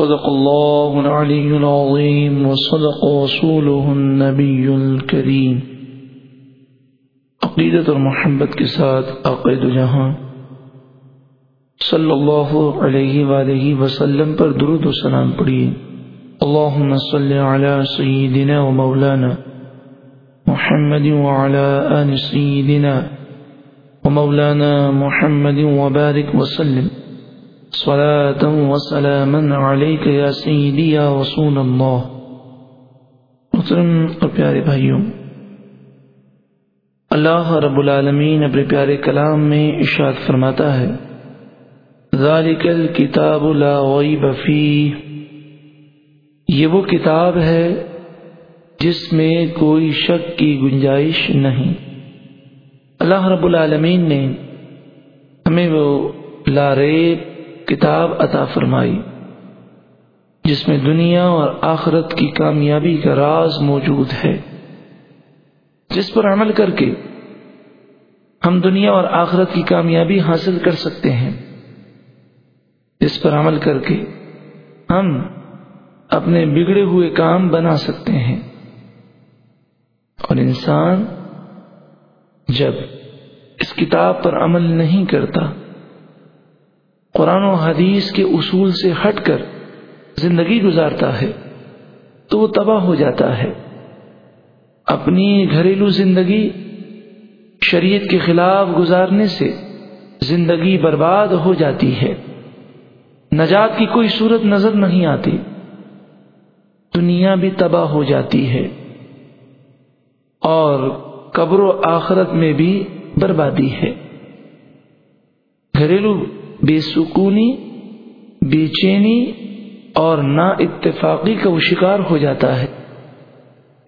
صدق الله العلي العظيم وصدق رسوله النبي الكريم. عقیدت اور محبت کے ساتھ عقید جہاں صلی اللہ علیہ وآلہ وسلم پر درود و سلام پڑھیے. اللهم صل على سيدنا ومولانا محمد وعلى آل سيدنا ومولانا محمد وبارك وسلم. صلاة وسلاما عليك يا سيدي يا رسول الله. محترم اور پیارے بھائیوں، اللہ رب العالمین اپنے پیارے کلام میں اشاد فرماتا ہے، ذالک الکتاب لا غیب فیہ، یہ وہ کتاب ہے جس میں کوئی شک کی گنجائش نہیں۔ اللہ رب العالمین نے ہمیں وہ لاریب کتاب عطا فرمائی، جس میں دنیا اور آخرت کی کامیابی کا راز موجود ہے۔ جس پر عمل کر کے ہم دنیا اور آخرت کی کامیابی حاصل کر سکتے ہیں۔ جس پر عمل کر کے ہم اپنے بگڑے ہوئے کام بنا سکتے ہیں۔ اور انسان جب اس کتاب پر عمل نہیں کرتا قرآن و حدیث کے اصول سے ہٹ کر زندگی گزارتا ہے تو وہ تباہ ہو جاتا ہے۔ اپنی گھریلو زندگی شریعت کے خلاف گزارنے سے زندگی برباد ہو جاتی ہے۔ نجات کی کوئی صورت نظر نہیں آتی۔ دنیا بھی تباہ ہو جاتی ہے۔ اور قبر و آخرت میں بھی بربادی ہے۔ گھریلو بے سکونی بے چینی اور نا اتفاقی کا وہ شکار ہو جاتا ہے۔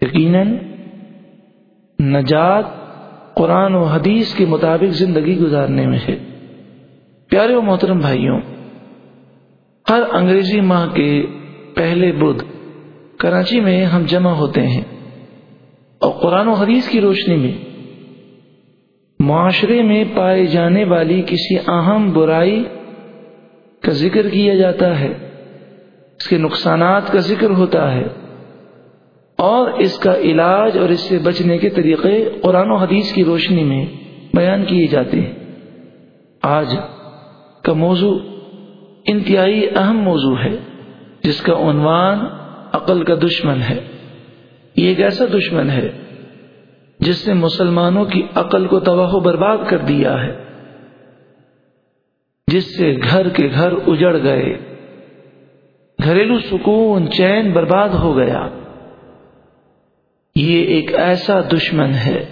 یقیناً نجات قرآن و حدیث کے مطابق زندگی گزارنے میں ہے۔ پیارے و محترم بھائیوں، ہر انگریزی ماہ کے پہلے بدھ کراچی میں ہم جمع ہوتے ہیں اور قرآن و حدیث کی روشنی میں معاشرے میں پائے جانے والی کسی اہم برائی کا ذکر کیا جاتا ہے، اس کے نقصانات کا ذکر ہوتا ہے اور اس کا علاج اور اس سے بچنے کے طریقے قرآن و حدیث کی روشنی میں بیان کیے جاتے ہیں۔ آج کا موضوع انتہائی اہم موضوع ہے، جس کا عنوان عقل کا دشمن ہے۔ یہ ایک ایسا دشمن ہے جس نے مسلمانوں کی عقل کو تباہ و برباد کر دیا ہے، جس سے گھر کے گھر اجڑ گئے، گھریلو سکون، چین برباد ہو گیا۔ یہ ایک ایسا دشمن ہے،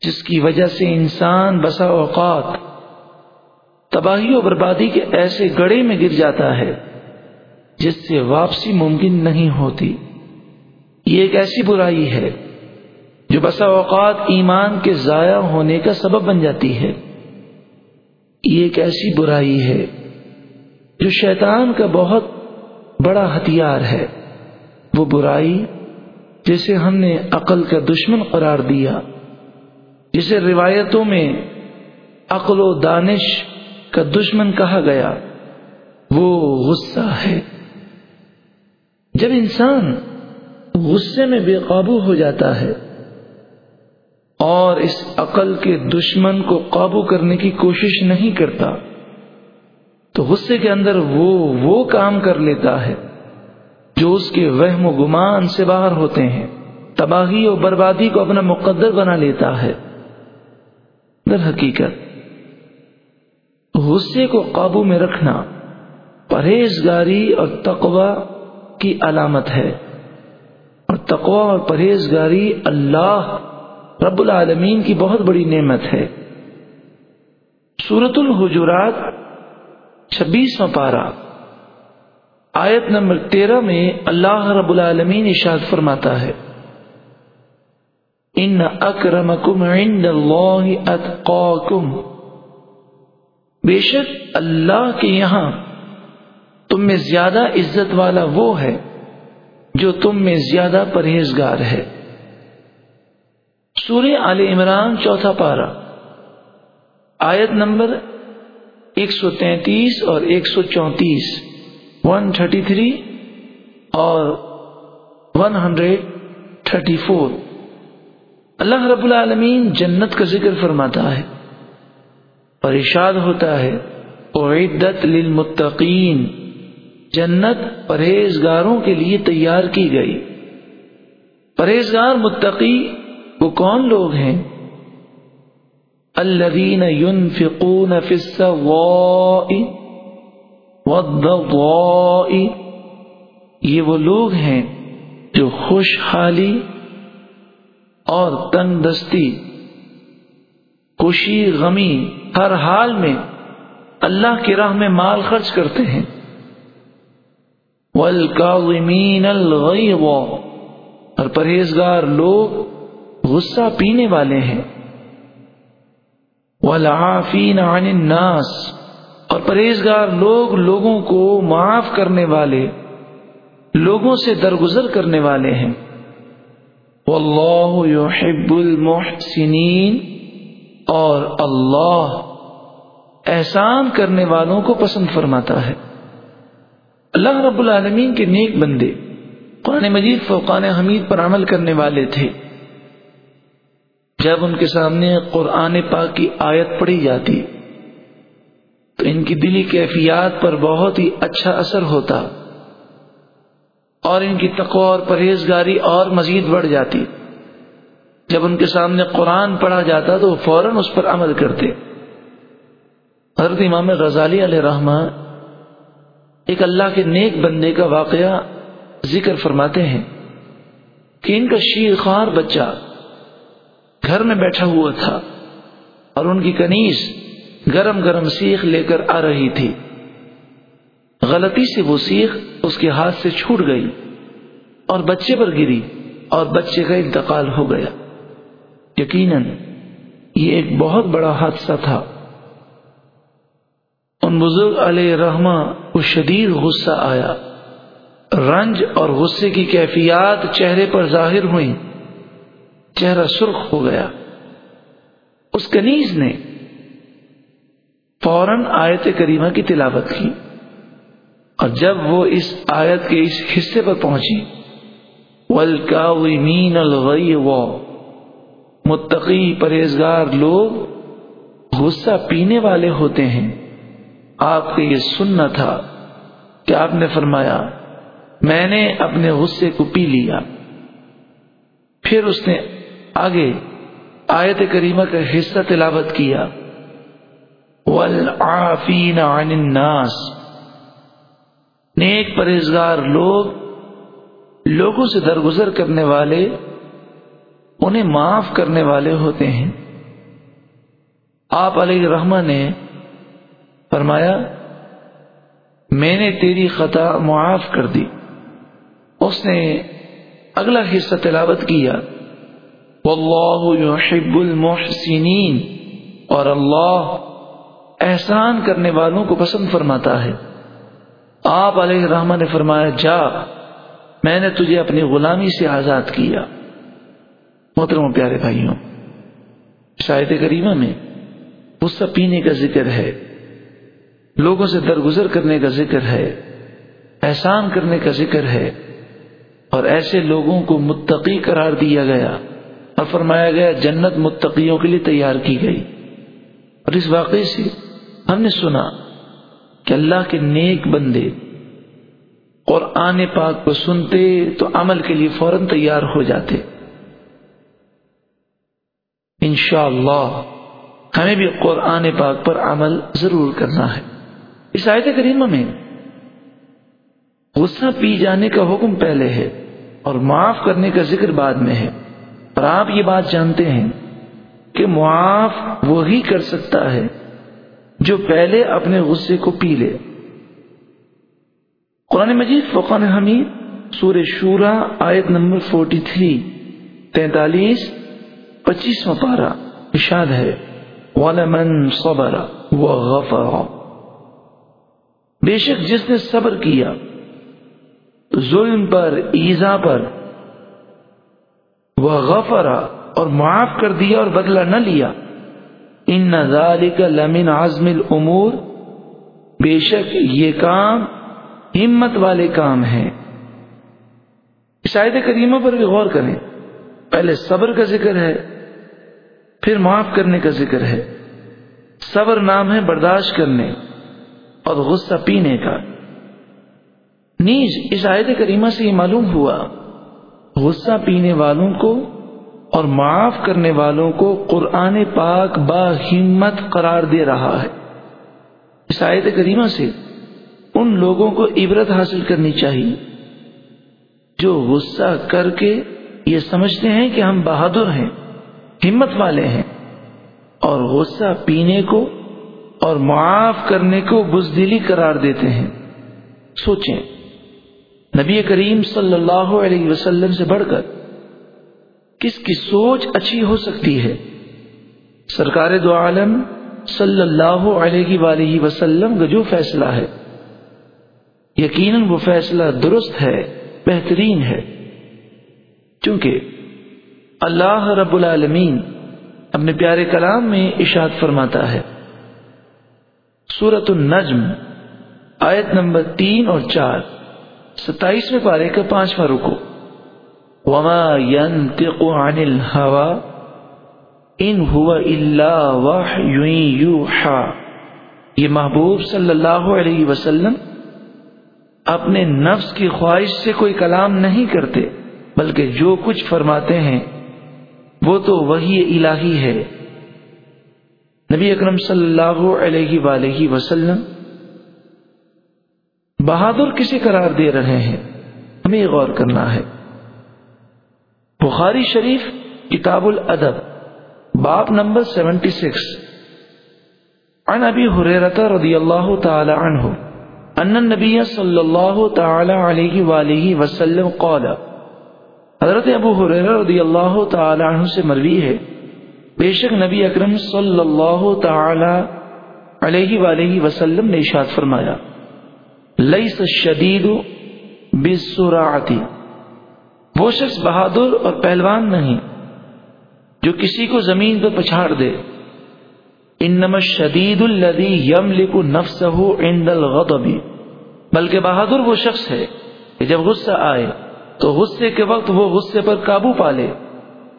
جس کی وجہ سے انسان بسا اوقات تباہی و بربادی کے ایسے گڑے میں گر جاتا ہے، جس سے واپسی ممکن نہیں ہوتی۔ یہ ایک ایسی برائی ہے۔ جو بسا اوقات ایمان کے ضائع ہونے کا سبب بن جاتی ہے۔ یہ ایک ایسی برائی ہے جو شیطان کا بہت بڑا ہتھیار ہے۔ وہ برائی جسے ہم نے عقل کا دشمن قرار دیا، جسے روایتوں میں عقل و دانش کا دشمن کہا گیا۔ وہ غصہ ہے۔ جب انسان غصے میں بے قابو ہو جاتا ہے اور اس عقل کے دشمن کو قابو کرنے کی کوشش نہیں کرتا تو غصے کے اندر وہ وہ کام کر لیتا ہے جو اس کے وہم و گمان سے باہر ہوتے ہیں، تباہی اور بربادی کو اپنا مقدر بنا لیتا ہے۔ در حقیقت، غصے کو قابو میں رکھنا پرہیزگاری اور تقوا کی علامت ہے۔ اور تقوا اور پرہیزگاری اللہ رب العالمین کی بہت بڑی نعمت ہے۔ سورت الحجرات، چھبیسواں پارا آیت نمبر تیرہ میں اللہ رب العالمین اشاد فرماتا ہے۔ ان اکرمکم عند اللہ اتقاکم۔ بے شک اللہ کے یہاں تم میں زیادہ عزت والا وہ ہے جو تم میں زیادہ پرہیزگار ہے۔ سورہ آل عمران چوتھا پارا آیت نمبر ایک سو تینتیس اور ایک سو چونتیس۔ ون تھرٹی تھری اور ون ہنڈریڈ تھرٹی فور اللہ رب العالمین جنت کا ذکر فرماتا ہے۔ اور ارشاد ہوتا ہے، اعدت للمتقین جنت پرہیزگاروں کے لیے تیار کی گئی۔ پرہیزگار متقی وہ کون لوگ ہیں؟ الذين ينفقون في السواء والضواء یہ وہ لوگ ہیں جو خوشحالی اور تنگ دستی خوشی، غمی، ہر حال میں اللہ کی راہ میں مال خرچ کرتے ہیں۔ والکاظمین الغیظ، اور پرہیزگار لوگ غصہ پینے والے ہیں۔ والعافین عن الناس۔ اور پرہیزگار لوگ لوگوں کو معاف کرنے والے، لوگوں سے درگزر کرنے والے ہیں۔ واللہ يحب المحسنین اور اللہ احسان کرنے والوں کو پسند فرماتا ہے۔ اللہ رب العالمین کے نیک بندے، قرآن مجید فوقان حمید پر عمل کرنے والے تھے۔ جب ان کے سامنے قرآن پاک کی آیت پڑھی جاتی، تو ان کی دلی کیفیات پر بہت ہی اچھا اثر ہوتا اور ان کی تقوی اور پرہیزگاری اور مزید بڑھ جاتی۔ جب ان کے سامنے قرآن پڑھا جاتا تو وہ فوراً اس پر عمل کرتے۔ حضرت امام غزالی علیہ رحمان ایک اللہ کے نیک بندے کا واقعہ ذکر فرماتے ہیں کہ ان کا شیر خوار بچہ گھر میں بیٹھا ہوا تھا اور ان کی کنیز گرم گرم سیخ لے کر آ رہی تھی۔ غلطی سے وہ سیخ اس کے ہاتھ سے چھوٹ گئی اور بچے پر گری اور بچے کا انتقال ہو گیا۔ یقیناً یہ ایک بہت بڑا حادثہ تھا۔ ان بزرگ علیہ رحمہ کو شدید غصہ آیا۔ رنج اور غصے کی کیفیات چہرے پر ظاہر ہوئی چہرہ سرخ ہو گیا۔ اس کنیز نے فوراً آیت کریمہ کی تلاوت کی اور جب وہ اس آیت کے اس حصے پر پہنچی ولکاومین الغیظ متقی پرہیزگار لوگ غصہ پینے والے ہوتے ہیں۔ آپ کو یہ سننا تھا کہ آپ نے فرمایا، میں نے اپنے غصے کو پی لیا۔ پھر اس نے آگے آیت کریمہ کا حصہ تلاوت کیا۔ والعافین عن الناس۔ نیک پرہیزگار لوگ، لوگوں سے درگزر کرنے والے، انہیں معاف کرنے والے ہوتے ہیں۔ آپ علیہ رحمٰ نے فرمایا، میں نے تیری خطا معاف کر دی۔ اس نے اگلا حصہ تلاوت کیا۔ واللہ يحب المحسنین، اور اللہ احسان کرنے والوں کو پسند فرماتا ہے۔ آپ علیہ رحمٰ نے فرمایا، جا، میں نے تجھے اپنی غلامی سے آزاد کیا۔ محترم پیارے بھائیوں شاید کریمہ میں غصہ پینے کا ذکر ہے، لوگوں سے درگزر کرنے کا ذکر ہے، احسان کرنے کا ذکر ہے، اور ایسے لوگوں کو متقی قرار دیا گیا۔ اور فرمایا گیا جنت متقیوں کے لیے تیار کی گئی۔ اور اس واقعے سے ہم نے سنا کہ اللہ کے نیک بندے قرآن پاک کو سنتے تو عمل کے لیے فوراً تیار ہو جاتے۔ انشاءاللہ اللہ ہمیں بھی قرآن پاک پر عمل ضرور کرنا ہے۔ اس آیت کریمہ میں غصہ پی جانے کا حکم پہلے ہے اور معاف کرنے کا ذکر بعد میں ہے۔ اور آپ یہ بات جانتے ہیں کہ معاف وہی کر سکتا ہے جو پہلے اپنے غصے کو پی لے۔ قرآن مجید فقان حمید سور شورا، آیت نمبر فورٹی تھری، تینتالیس، پچیسواں پارا اشاد ہے، وَلَمَنْ صَبَرَ وَغَفَرَ۔ بے شک جس نے صبر کیا، ظلم پر، ایزا پر وہ غفرا اور معاف کر دیا اور بدلہ نہ لیا۔ ان ذالک لمن عزم الامور بے شک یہ کام ہمت والے کام ہیں۔ شاید کریمہ پر بھی غور کریں۔ پہلے صبر کا ذکر ہے، پھر معاف کرنے کا ذکر ہے۔ صبر نام ہے برداشت کرنے اور غصہ پینے کا۔ نیز اس آیت کریمہ سے یہ معلوم ہوا غصہ پینے والوں کو اور معاف کرنے والوں کو قرآن پاک با ہمت قرار دے رہا ہے۔ اس آیت کریمہ سے ان لوگوں کو عبرت حاصل کرنی چاہیے جو غصہ کر کے یہ سمجھتے ہیں کہ ہم بہادر ہیں، ہمت والے ہیں اور غصہ پینے کو اور معاف کرنے کو بزدلی قرار دیتے ہیں۔ سوچیں۔ نبی کریم صلی اللہ علیہ وسلم سے بڑھ کر، کس کی سوچ اچھی ہو سکتی ہے؟ سرکار دو عالم صلی اللہ علیہ وآلہ وسلم کا جو فیصلہ ہے، یقیناً وہ فیصلہ درست ہے، بہترین ہے۔ چونکہ اللہ رب العالمین اپنے پیارے کلام میں اشاد فرماتا ہے۔ سورت النجم، آیت نمبر تین اور چار۔ ستائیسویں پارے کا پانچواں رکو۔ وما ينطق عن الهوى ان هو الا وحي يوحى۔ یہ محبوب صلی اللہ علیہ وسلم اپنے نفس کی خواہش سے کوئی کلام نہیں کرتے، بلکہ جو کچھ فرماتے ہیں، وہ تو وہی الہی ہے۔ نبی اکرم صلی اللہ علیہ وآلہ وسلم بہادر کسی قرار دے رہے ہیں، ہمیں غور کرنا ہے۔ بخاری شریف کتاب الادب باب نمبر سیونٹی سکس۔ عن ابی حریرت رضی اللہ تعالی عنہ، ان النبی صلی اللہ تعالی علیہ وآلہ وسلم قال، حضرت ابو حریر رضی اللہ تعالی عنہ سے مروی ہے، بے شک نبی اکرم صلی اللہ تعالی علیہ وآلہ وسلم نے اشاد فرمایا۔ لیس الشدید بالسرعتی وہ شخص بہادر اور پہلوان نہیں، جو کسی کو زمین پر پچھاڑ دے۔ انما شدید الذي يملك نفسه عند الغضب۔ بلکہ بہادر وہ شخص ہے کہ جب غصہ آئے تو غصے کے وقت وہ غصے پر قابو پالے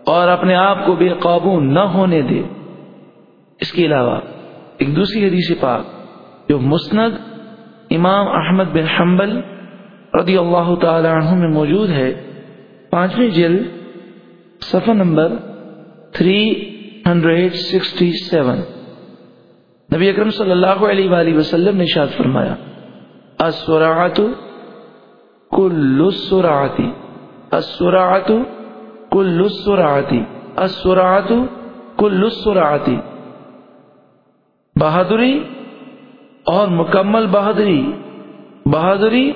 اور اپنے آپ کو بے قابو نہ ہونے دے۔ اس کے علاوہ ایک دوسری حدیث پاک جو مسند امام احمد بن حنبل رضی اللہ تعالی عنہ میں موجود ہے۔ پانچویں جلد، صفحہ نمبر 367 نبی اکرم صلی اللہ علیہ وآلہ وسلم نے شاد فرمایا السرعات کل السرعات السرعات کل السرعات السرعات کل السرعات بہادری اور مکمل بہادری بہادری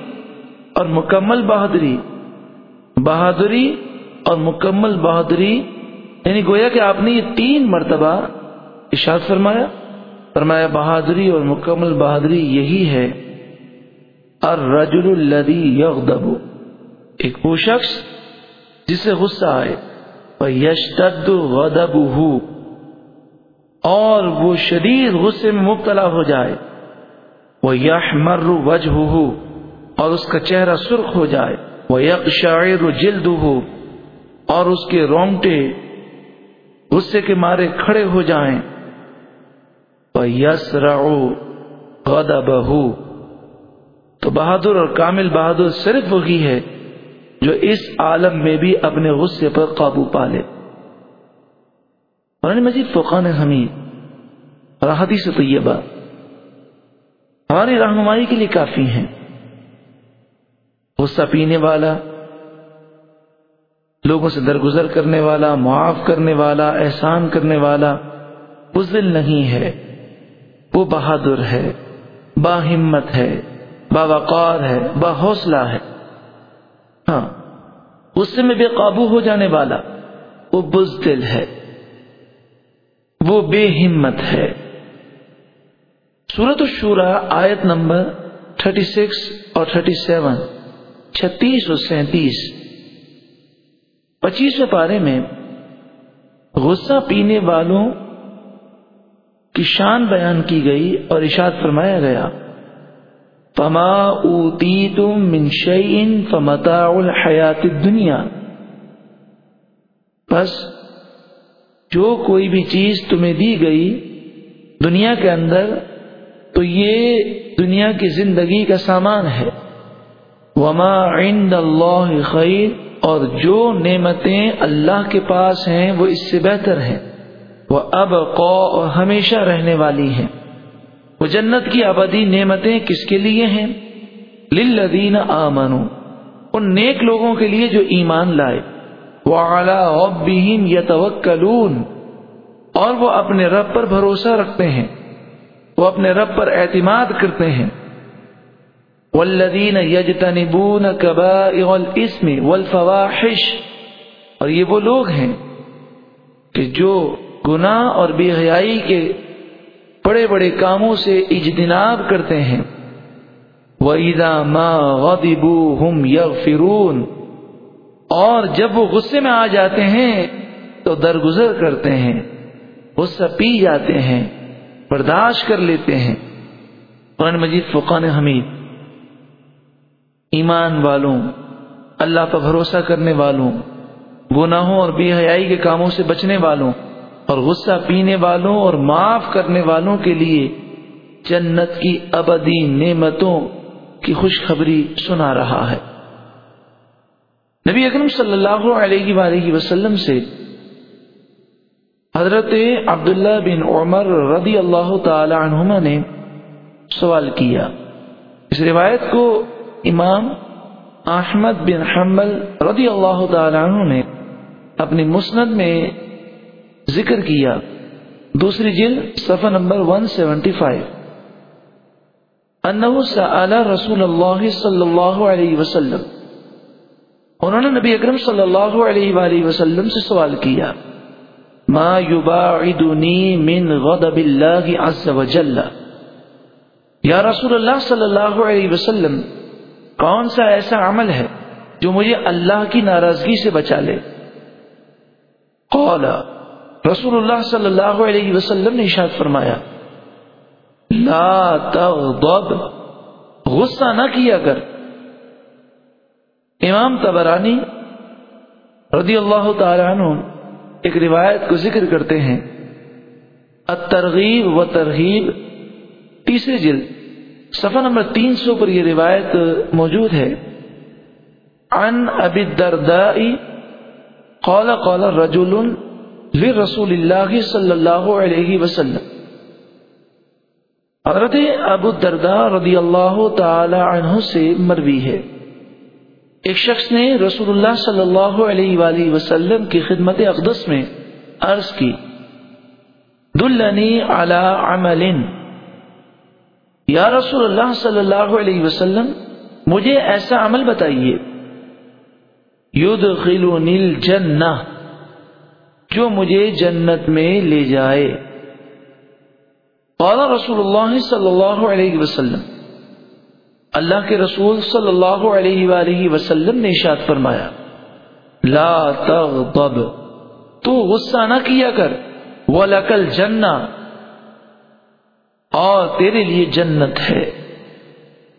اور مکمل بہادری بہادری اور مکمل بہادری یعنی گویا کہ آپ نے یہ تین مرتبہ اشاد فرمایا فرمایا بہادری اور مکمل بہادری یہی ہے، الرجل الذي يغضب ایک وہ شخص جسے غصہ آئے یشتد غضبه اور وہ شدید غصے میں مبتلا ہو جائے۔ وہ یحمر وجهه، اور اس کا چہرہ سرخ ہو جائے وہ یک شاعر جلد ہو اور اس کے رونگٹے غصے کے مارے کھڑے ہو جائیں یس بہو تو بہادر اور کامل بہادر صرف وہی ہے جو اس عالم میں بھی اپنے غصے پر قابو پالے قرآن مجید فقان حمید راحتی سے طیبہ۔ ہماری رہنمائی کے لیے کافی ہیں۔ غصہ پینے والا، لوگوں سے درگزر کرنے والا، معاف کرنے والا، احسان کرنے والا بزل نہیں ہے۔ وہ بہادر ہے باہمت ہے باوقار ہے، با حوصلہ ہے۔ ہاں غصے میں بے قابو ہو جانے والا، وہ بزدل ہے، وہ بے ہمت ہے۔ سورت الشورا آیت نمبر تھرٹی سکس اور تھرٹی سیون، چھتیس اور سینتیس۔ پچیسویں پارے میں، غصہ پینے والوں کی شان بیان کی گئی اور اشاد فرمایا گیا، فما اوتی تم منشین فمتا الحیات دنیا بس، جو کوئی بھی چیز تمہیں دی گئی دنیا کے اندر تو یہ دنیا کی زندگی کا سامان ہے۔ وما عند اللہ خیر اور جو نعمتیں اللہ کے پاس ہیں وہ اس سے بہتر ہیں۔ وہ اب اور ہمیشہ رہنے والی ہیں۔ وہ جنت کی آبادی نعمتیں کس کے لیے ہیں؟ للذین آمنو ان نیک لوگوں کے لیے جو ایمان لائے۔ وہ اعلیٰ یتوکلون اور وہ اپنے رب پر بھروسہ رکھتے ہیں۔ وہ اپنے رب پر اعتماد کرتے ہیں۔ والذین یجتنبون کبائر الاسم والفواحش اور یہ وہ لوگ ہیں کہ جو گناہ اور بے حیائی کے بڑے بڑے کاموں سے اجتناب کرتے ہیں۔ وَإِذَا مَا غَضِبُوا هُمْ يَغْفِرُونَ اور جب وہ غصے میں آ جاتے ہیں تو درگزر کرتے ہیں، غصہ پی جاتے ہیں۔ برداشت کر لیتے ہیں۔ قرآن مجید فقان حمید۔ ایمان والوں، اللہ پر بھروسہ کرنے والوں، گناہوں اور بے حیائی کے کاموں سے بچنے والوں اور غصہ پینے والوں اور معاف کرنے والوں کے لیے جنت کی ابدی نعمتوں کی خوشخبری سنا رہا ہے۔ نبی اکرم صلی اللہ علیہ وآلہ وسلم سے حضرت عبداللہ بن عمر رضی اللہ تعالی عنہما نے سوال کیا۔ اس روایت کو امام احمد بن حمل رضی اللہ تعالی عنہ نے اپنی مسند میں ذکر کیا۔ دوسری جلد صفحہ نمبر 175 انہو سأل رسول اللہ صلی اللہ علیہ وسلم۔ انہوں نے نبی اکرم صلی اللہ علیہ وآلہ وسلم سے سوال کیا۔ ما يباعدني من غضب الله عز وجل. یا رسول اللہ صلی اللہ علیہ وسلم، کون سا ایسا عمل ہے جو مجھے اللہ کی ناراضگی سے بچا لے؟ قال، رسول اللہ صلی اللہ علیہ وسلم نے اشاد فرمایا، لا تغضب، غصہ نہ کیا کر۔ امام تبرانی رضی اللہ تعالی عنہ ایک روایت کو ذکر کرتے ہیں۔ الترغیب و ترغیب تیسری جلد، صفحہ نمبر تین سو پر یہ روایت موجود ہے۔ عن ابی الدرداء، قال قال رجل لرسول اللہ صلی اللہ علیہ وسلم۔ حضرت ابو الدرداء رضی اللہ تعالی عنہ سے مروی ہے۔ ایک شخص نے رسول اللہ صلی اللہ علیہ وآلہ وسلم کی خدمت اقدس میں عرض کی، دلنی علی عمل یا رسول اللہ صلی اللہ علیہ وسلم، مجھے ایسا عمل بتائیے۔ یدخلنی الجنہ، جو مجھے جنت میں لے جائے۔ قال رسول اللہ صلی اللہ علیہ وسلم۔ اللہ کے رسول صلی اللہ علیہ وآلہ وسلم نے اشاد فرمایا، لا تغضب، تو غصہ نہ کیا کر، وَلَكَ جنا اور تیرے لیے جنت ہے۔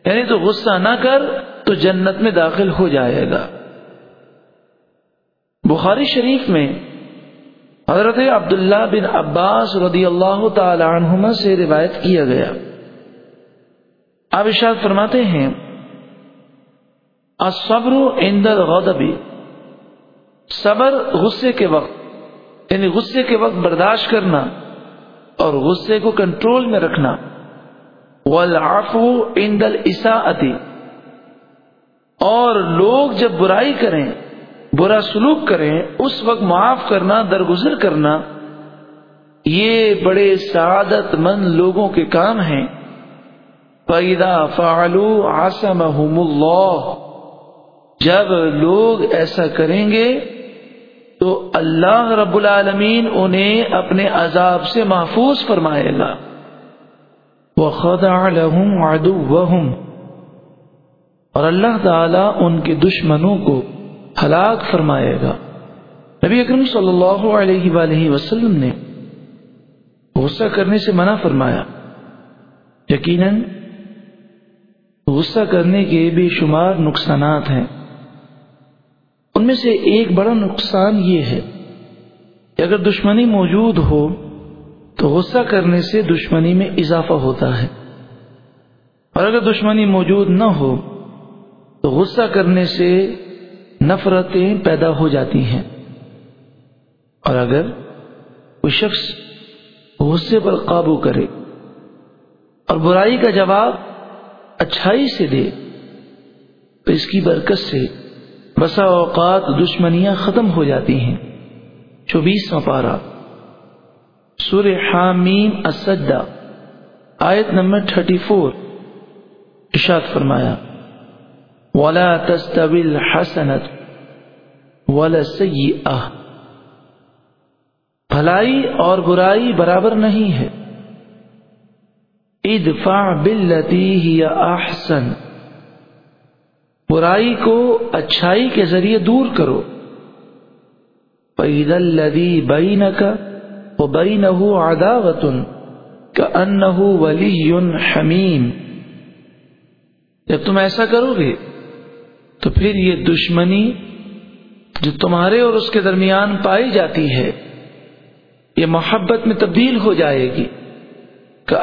یعنی تو غصہ نہ کر، تو جنت میں داخل ہو جائے گا۔ بخاری شریف میں حضرت عبداللہ بن عباس رضی اللہ تعالی عنہما سے روایت کیا گیا۔ آپ اشاد فرماتے ہیں صبر اندر غدبی صبر غصے کے وقت یعنی غصے کے وقت برداشت کرنا اور غصے کو کنٹرول میں رکھنا. والعفو عند الاساءتی. اور لوگ جب برائی کریں، برا سلوک کریں، اس وقت معاف کرنا، درگزر کرنا، یہ بڑے سعادت مند لوگوں کے کام ہیں۔ پیدا فعلو آسم اللہ جب لوگ ایسا کریں گے، تو اللہ رب العالمین انہیں اپنے عذاب سے محفوظ فرمائے گا۔ وہ خدا اور اللہ تعالی ان کے دشمنوں کو ہلاک فرمائے گا۔ نبی اکرم صلی اللہ علیہ وآلہ وسلم نے غصہ کرنے سے منع فرمایا۔ یقیناً غصہ کرنے کے بے شمار نقصانات ہیں۔ ان میں سے ایک بڑا نقصان یہ ہے کہ اگر دشمنی موجود ہو، تو غصہ کرنے سے دشمنی میں اضافہ ہوتا ہے۔ اور اگر دشمنی موجود نہ ہو، تو غصہ کرنے سے نفرتیں پیدا ہو جاتی ہیں۔ اور اگر کوئی شخص غصے پر قابو کرے اور برائی کا جواب اچھائی سے دے۔ تو اس کی برکت سے بسا اوقات دشمنیاں ختم ہو جاتی ہیں۔ چوبیسواں پارا سور حامیم اسدا آیت نمبر تھرٹی فور اشاد فرمایا، ولا تستوی حسنت ولا سی بھلائی اور برائی برابر نہیں ہے۔ ادفع باللتی ہی احسن۔ برائی کو اچھائی کے ذریعے دور کرو۔ پید الدی بین کا وہ بین عداوتن کا ان ولی حمیم جب تم ایسا کرو گے، تو پھر یہ دشمنی جو تمہارے اور اس کے درمیان پائی جاتی ہے، یہ محبت میں تبدیل ہو جائے گی۔ کہ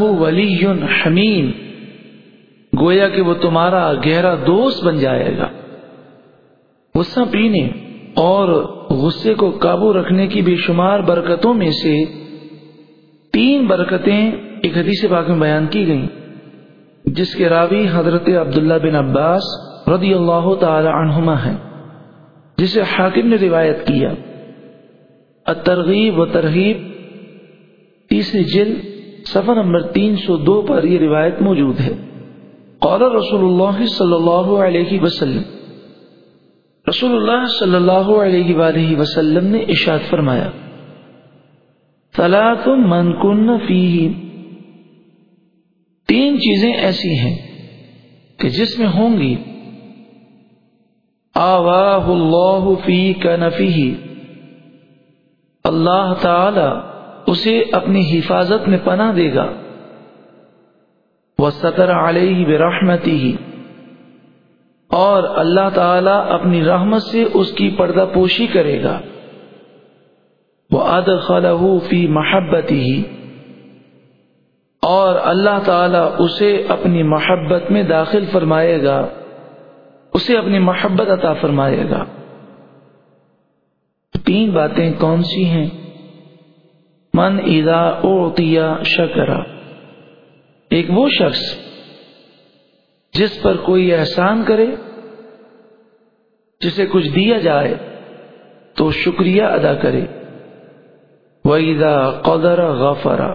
ولی حمیم۔ گویا کہ وہ تمہارا گہرا دوست بن جائے گا۔ غصہ پینے اور غصے کو قابو رکھنے کی بے شمار برکتوں میں سے تین برکتیں ایک حدیث پاک میں بیان کی گئیں، جس کے راوی حضرت عبداللہ بن عباس رضی اللہ تعالی عنہما ہیں، جسے حاکم نے روایت کیا۔ ترغیب و ترغیب، تیسری جلد سفر نمبر تین سو دو پر یہ روایت موجود ہے۔ قال رسول اللہ صلی اللہ علیہ وسلم۔ رسول اللہ صلی اللہ علیہ وآلہ وسلم نے اشاد فرمایا۔ ثلاث من کن فیہ تین چیزیں ایسی ہیں کہ جس میں ہوں گی۔ آواہ اللہ فی کا نفی اللہ تعالی اسے اپنی حفاظت میں پناہ دے گا۔ وہ سطر علیہ برحمتی ہی اور اللہ تعالی اپنی رحمت سے اس کی پردہ پوشی کرے گا۔ وہ اد فی محبتی ہی اور اللہ تعالی اسے اپنی محبت میں داخل فرمائے گا۔ اسے اپنی محبت عطا فرمائے گا۔ تین باتیں کون سی ہیں؟ من ادا اوتیا شکرا۔ ایک وہ شخص جس پر کوئی احسان کرے، جسے کچھ دیا جائے تو شکریہ ادا کرے۔ ویدا قدر غفرا۔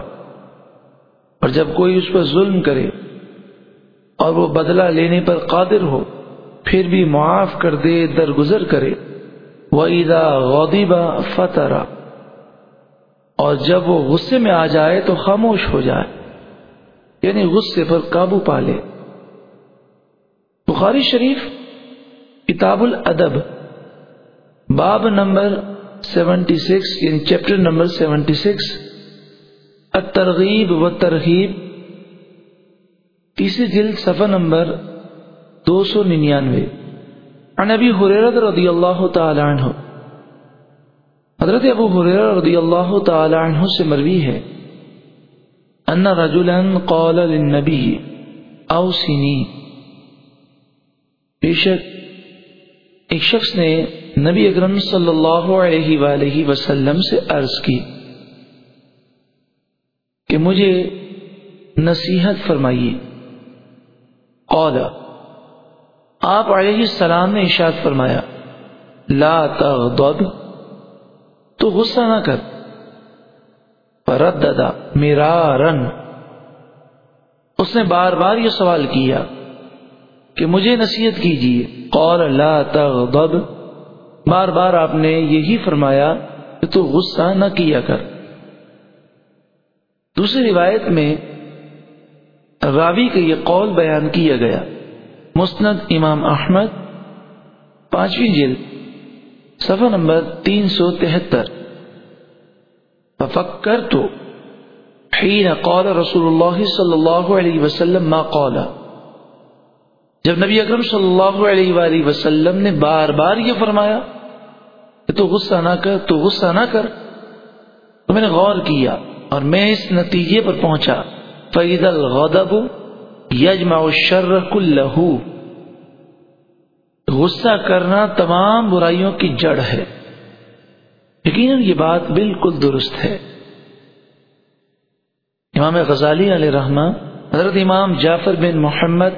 اور جب کوئی اس پر ظلم کرے اور وہ بدلہ لینے پر قادر ہو، پھر بھی معاف کر دے، درگزر کرے۔ ویدا غودیبا فترا۔ اور جب وہ غصے میں آ جائے تو خاموش ہو جائے یعنی غصے پر قابو پا لے۔ بخاری شریف، کتاب الادب، باب نمبر سیونٹی سکس یعنی چیپٹر نمبر سیونٹی سکس ترغیب و ترغیب تیسری جلد، صفحہ نمبر دو سو ننانوے۔ ابی حریرت رضی اللہ تعالی عنہ۔ حضرت ابو حریر رضی اللہ تعالی عنہ سے مروی ہے۔ ان رجلا قال للنبی اوسنی بے شک، ایک شخص نے نبی اکرم صلی اللہ علیہ وآلہ وسلم سے عرض کی کہ مجھے نصیحت فرمائیے۔ قال، آپ علیہ السلام نے اشاد فرمایا، لا تغضب تو غصہ نہ کر۔ پرددا میرا رن اس نے بار بار یہ سوال کیا کہ مجھے نصیحت کیجیے۔ قول لا تغضب۔ بار بار آپ نے یہی فرمایا کہ تو غصہ نہ کیا کر۔ دوسری روایت میں راوی کا یہ قول بیان کیا گیا۔ مسند امام احمد، پانچویں جلد۔ صفحہ نمبر تین سو تہتر۔ فکر تو حین قال رسول اللہ صلی اللہ علیہ وسلم ما قال۔ جب نبی اکرم صلی اللہ علیہ وآلہ وسلم نے بار بار یہ فرمایا کہ تو غصہ نہ کر، تو غصہ نہ کر۔ تو میں نے غور کیا اور میں اس نتیجے پر پہنچا۔ فعید الغضب یجمع الشر کلہ غصہ کرنا تمام برائیوں کی جڑ ہے۔ یقیناً یہ بات بالکل درست ہے۔ امام غزالی علیہ رحمہ، حضرت امام جعفر بن محمد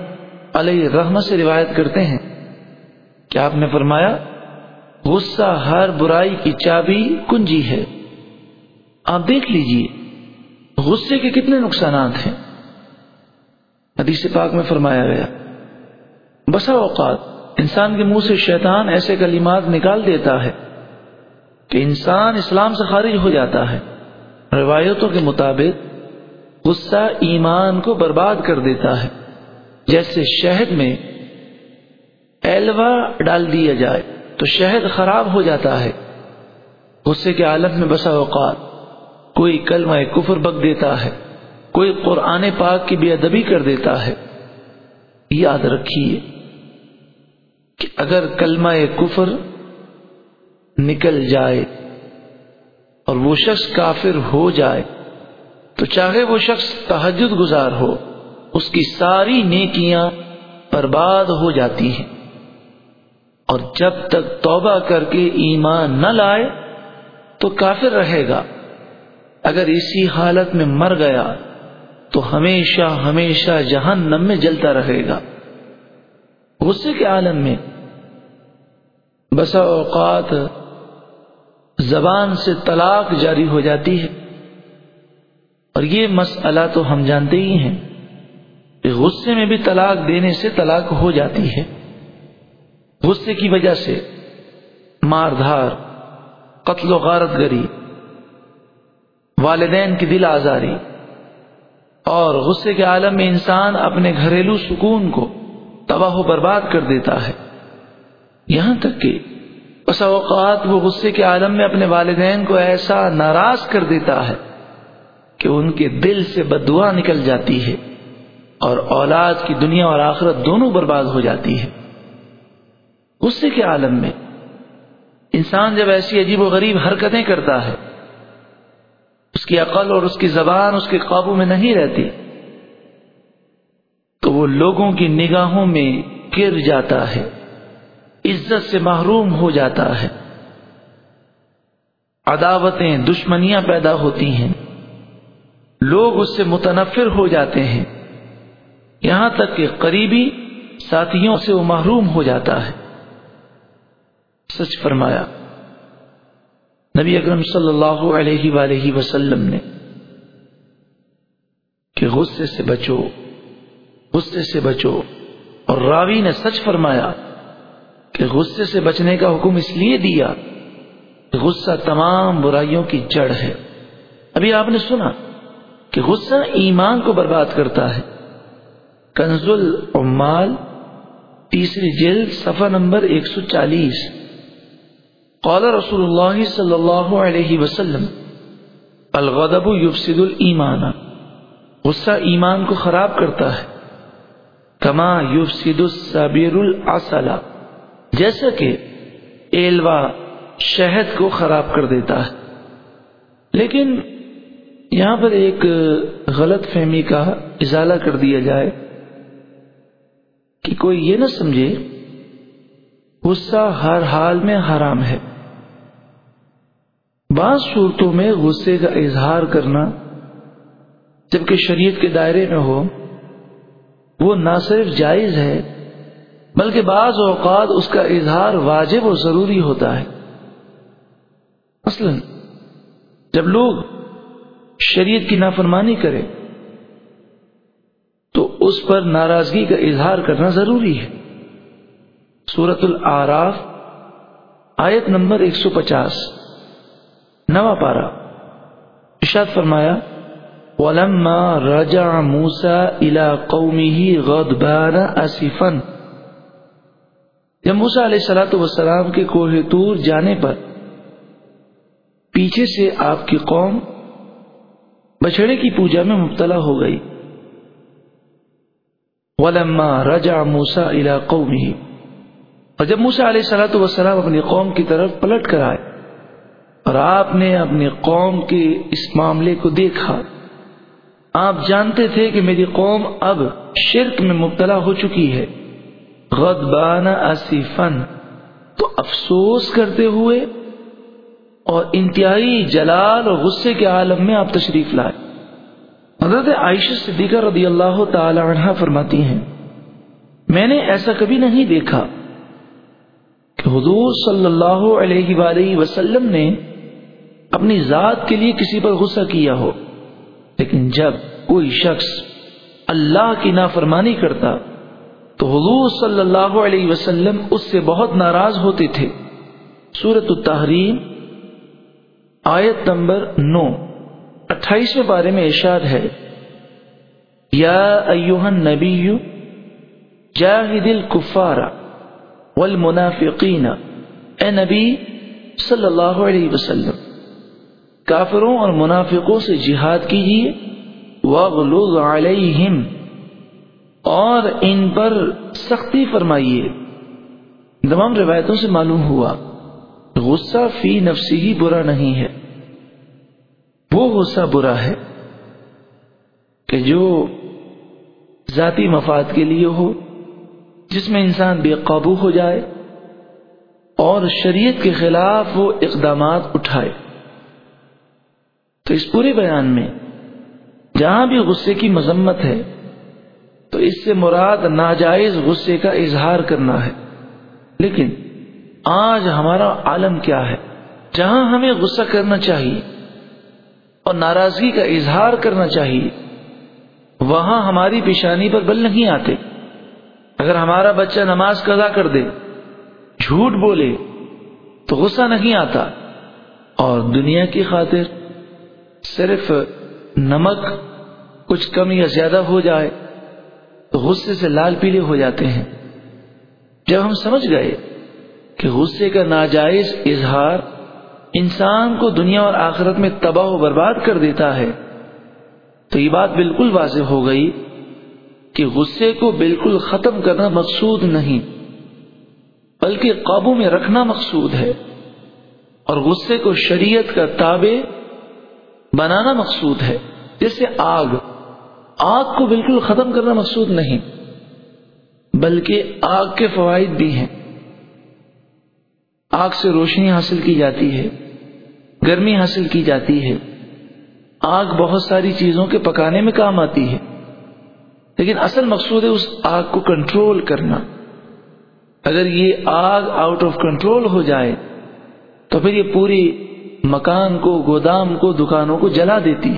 علیہ رحمہ سے روایت کرتے ہیں کہ آپ نے فرمایا، غصہ ہر برائی کی چابی کنجی ہے۔ آپ دیکھ لیجیے، غصے کے کتنے نقصانات ہیں۔ حدیث پاک میں فرمایا گیا، بسا اوقات انسان کے منہ سے شیطان ایسے کلمات نکال دیتا ہے کہ انسان اسلام سے خارج ہو جاتا ہے۔ روایتوں کے مطابق غصہ ایمان کو برباد کر دیتا ہے۔ جیسے شہد میں ایلوا ڈال دیا جائے تو شہد خراب ہو جاتا ہے۔ غصے کے عالم میں بسا اوقات کوئی کلمہ کفر بک دیتا ہے، کوئی قرآن پاک کی بے ادبی کر دیتا ہے۔ یاد رکھیے کہ اگر کلمہ کفر نکل جائے اور وہ شخص کافر ہو جائے، تو چاہے وہ شخص تحجد گزار ہو، اس کی ساری نیکیاں برباد ہو جاتی ہیں۔ اور جب تک توبہ کر کے ایمان نہ لائے، تو کافر رہے گا۔ اگر اسی حالت میں مر گیا، تو ہمیشہ ہمیشہ جہنم میں جلتا رہے گا۔ غصے کے عالم میں بسا اوقات زبان سے طلاق جاری ہو جاتی ہے۔ اور یہ مسئلہ تو ہم جانتے ہی ہیں کہ غصے میں بھی طلاق دینے سے طلاق ہو جاتی ہے۔ غصے کی وجہ سے مار دھار قتل و غارت گری، والدین کی دل آزاری اور غصے کے عالم میں انسان اپنے گھریلو سکون کو تباہ و برباد کر دیتا ہے۔ یہاں تک کہ بس اوقات وہ غصے کے عالم میں اپنے والدین کو ایسا ناراض کر دیتا ہے کہ ان کے دل سے بدعا نکل جاتی ہے اور اولاد کی دنیا اور آخرت دونوں برباد ہو جاتی ہے۔ غصے کے عالم میں انسان جب ایسی عجیب و غریب حرکتیں کرتا ہے، اس کی عقل اور اس کی زبان اس کے قابو میں نہیں رہتی۔ تو وہ لوگوں کی نگاہوں میں گر جاتا ہے، عزت سے محروم ہو جاتا ہے۔ عداوتیں دشمنیاں پیدا ہوتی ہیں۔ لوگ اس سے متنفر ہو جاتے ہیں۔ یہاں تک کہ قریبی ساتھیوں سے وہ محروم ہو جاتا ہے۔ سچ فرمایا۔ نبی اکرم صلی اللہ علیہ وآلہ وسلم نے کہ غصے سے بچو۔ غصے سے بچو۔ اور راوی نے سچ فرمایا کہ غصے سے بچنے کا حکم اس لیے دیا کہ غصہ تمام برائیوں کی جڑ ہے۔ ابھی آپ نے سنا کہ غصہ ایمان کو برباد کرتا ہے۔ کنز العمال، تیسری جلد، صفحہ نمبر ایک سو چالیس۔ قال رسول اللہ صلی اللہ علیہ وسلم، الغضب یفسد الایمان۔ غصہ ایمان کو خراب کرتا ہے۔ کما یفسد الصبیر العسلہ جیسا کہ ایلوا شہد کو خراب کر دیتا ہے. لیکن یہاں پر ایک غلط فہمی کا ازالہ کر دیا جائے کہ کوئی یہ نہ سمجھے، غصہ ہر حال میں حرام ہے۔ بعض صورتوں میں غصے کا اظہار کرنا جبکہ شریعت کے دائرے میں ہو وہ نہ صرف جائز ہے، بلکہ بعض اوقات اس کا اظہار واجب و ضروری ہوتا ہے۔ مثلا، جب لوگ شریعت کی نافرمانی کرے تو اس پر ناراضگی کا اظہار کرنا ضروری ہے۔ سورت العراف آیت نمبر ایک سو پچاس نوا پارا اشاد فرمایا ولما رجع موسا الا قومی غدبان اصفن جب موسا علیہ سلاۃ وسلام کے کوہ تور جانے پر پیچھے سے آپ کی قوم بچڑے کی پوجا میں مبتلا ہو گئی. ولما رجع موسا الا قومی اور جب موسا علیہ سلاۃ وسلام اپنی قوم کی طرف پلٹ کر آئے اور آپ نے اپنی قوم کے اس معاملے کو دیکھا آپ جانتے تھے کہ میری قوم اب شرک میں مبتلا ہو چکی ہے۔ غدبان اصفن تو افسوس کرتے ہوئے اور انتہائی جلال اور غصے کے عالم میں آپ تشریف لائے۔ حضرت عائشہ صدیقہ رضی اللہ تعالی عنہ فرماتی ہیں، میں نے ایسا کبھی نہیں دیکھا کہ حضور صلی اللہ علیہ وآلہ وسلم نے اپنی ذات کے لیے کسی پر غصہ کیا ہو۔ لیکن جب کوئی شخص اللہ کی نافرمانی کرتا تو حضور صلی اللہ علیہ وسلم اس سے بہت ناراض ہوتے تھے۔ سورت التحریم، آیت نمبر نو، اٹھائیسویں بارے میں ارشاد ہے۔ یا ایوہن نبی جاہد الکفار والمنافقین، اے نبی صلی اللہ علیہ وسلم۔ کافروں اور منافقوں سے جہاد کیجیے۔ وغلوظ علیہم اور ان پر سختی فرمائیے۔ تمام روایتوں سے معلوم ہوا، غصہ فی نفسی ہی برا نہیں ہے۔ وہ غصہ برا ہے کہ جو ذاتی مفاد کے لیے ہو، جس میں انسان بے قابو ہو جائے اور شریعت کے خلاف وہ اقدامات اٹھائے۔ اس پورے بیان میں جہاں بھی غصے کی مذمت ہے، تو اس سے مراد ناجائز غصے کا اظہار کرنا ہے۔ لیکن آج ہمارا عالم کیا ہے؟ جہاں ہمیں غصہ کرنا چاہیے اور ناراضگی کا اظہار کرنا چاہیے، وہاں ہماری پیشانی پر بل نہیں آتے۔ اگر ہمارا بچہ نماز قضا کر دے، جھوٹ بولے، تو غصہ نہیں آتا۔ اور دنیا کی خاطر صرف نمک کچھ کم یا زیادہ ہو جائے تو غصے سے لال پیلے ہو جاتے ہیں۔ جب ہم سمجھ گئے کہ غصے کا ناجائز اظہار انسان کو دنیا اور آخرت میں تباہ و برباد کر دیتا ہے، تو یہ بات بالکل واضح ہو گئی کہ غصے کو بالکل ختم کرنا مقصود نہیں، بلکہ قابو میں رکھنا مقصود ہے۔ اور غصے کو شریعت کا تابع بنانا مقصود ہے۔ جیسے آگ آگ کو بالکل ختم کرنا مقصود نہیں، بلکہ آگ کے فوائد بھی ہیں۔ آگ سے روشنی حاصل کی جاتی ہے، گرمی حاصل کی جاتی ہے۔ آگ بہت ساری چیزوں کے پکانے میں کام آتی ہے، لیکن اصل مقصود ہے اس آگ کو کنٹرول کرنا۔ اگر یہ آگ آؤٹ آف کنٹرول ہو جائے، تو پھر یہ پوری مکان کو، گودام کو، دکانوں کو جلا دیتی۔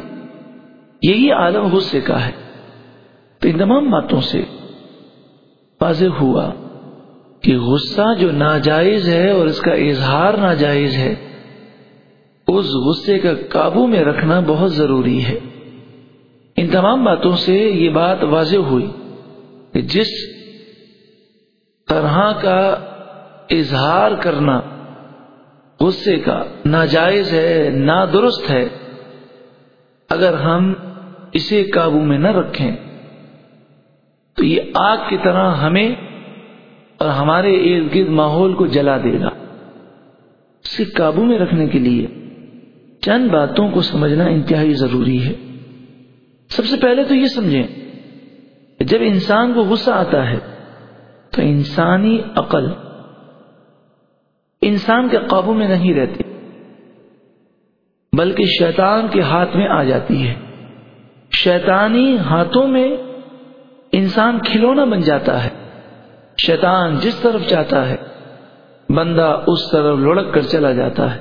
یہی عالم غصے کا ہے۔ تو ان تمام باتوں سے واضح ہوا کہ غصہ جو ناجائز ہے اور اس کا اظہار ناجائز ہے، اس غصے کا قابو میں رکھنا بہت ضروری ہے۔ ان تمام باتوں سے یہ بات واضح ہوئی کہ جس طرح کا اظہار کرنا غصے کا، ناجائز ہے، نادرست ہے۔ اگر ہم اسے قابو میں نہ رکھیں، تو یہ آگ کی طرح ہمیں اور ہمارے ارد گرد ماحول کو جلا دے گا۔ اسے قابو میں رکھنے کے لیے چند باتوں کو سمجھنا انتہائی ضروری ہے۔ سب سے پہلے تو یہ سمجھیں کہ جب انسان کو غصہ آتا ہے، تو انسانی عقل انسان کے قابو میں نہیں رہتی، بلکہ شیطان کے ہاتھ میں آ جاتی ہے۔ شیطانی ہاتھوں میں انسان کھلونا بن جاتا ہے۔ شیطان جس طرف چاہتا ہے، بندہ اس طرف لڑک کر چلا جاتا ہے۔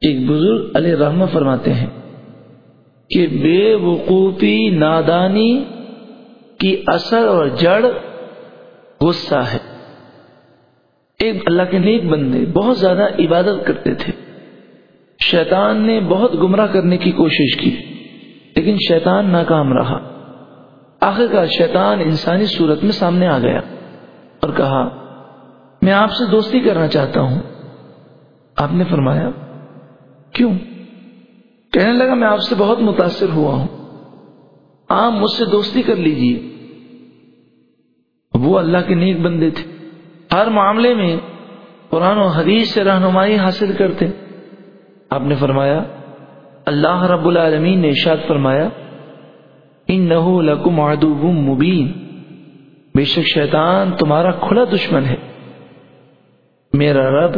ایک بزرگ علی رحم فرماتے ہیں کہ بے وقوفی نادانی کی اثر اور جڑ غصہ ہے۔ ایک اللہ کے نیک بندے بہت زیادہ عبادت کرتے تھے۔ شیطان نے بہت گمراہ کرنے کی کوشش کی، لیکن شیطان ناکام رہا۔ آخر کا شیطان انسانی صورت میں سامنے آ گیا اور کہا، میں آپ سے دوستی کرنا چاہتا ہوں۔ آپ نے فرمایا، کیوں؟ کہنے لگا، میں آپ سے بہت متاثر ہوا ہوں۔ آپ مجھ سے دوستی کر لیجیے وہ اللہ کے نیک بندے تھے۔ ہر معاملے میں قرآن و حدیث سے رہنمائی حاصل کرتے۔ آپ نے فرمایا، اللہ رب العالمین نے ارشاد فرمایا ان نہ مبین۔ بے شک شیطان تمہارا کھلا دشمن ہے۔ میرا رب،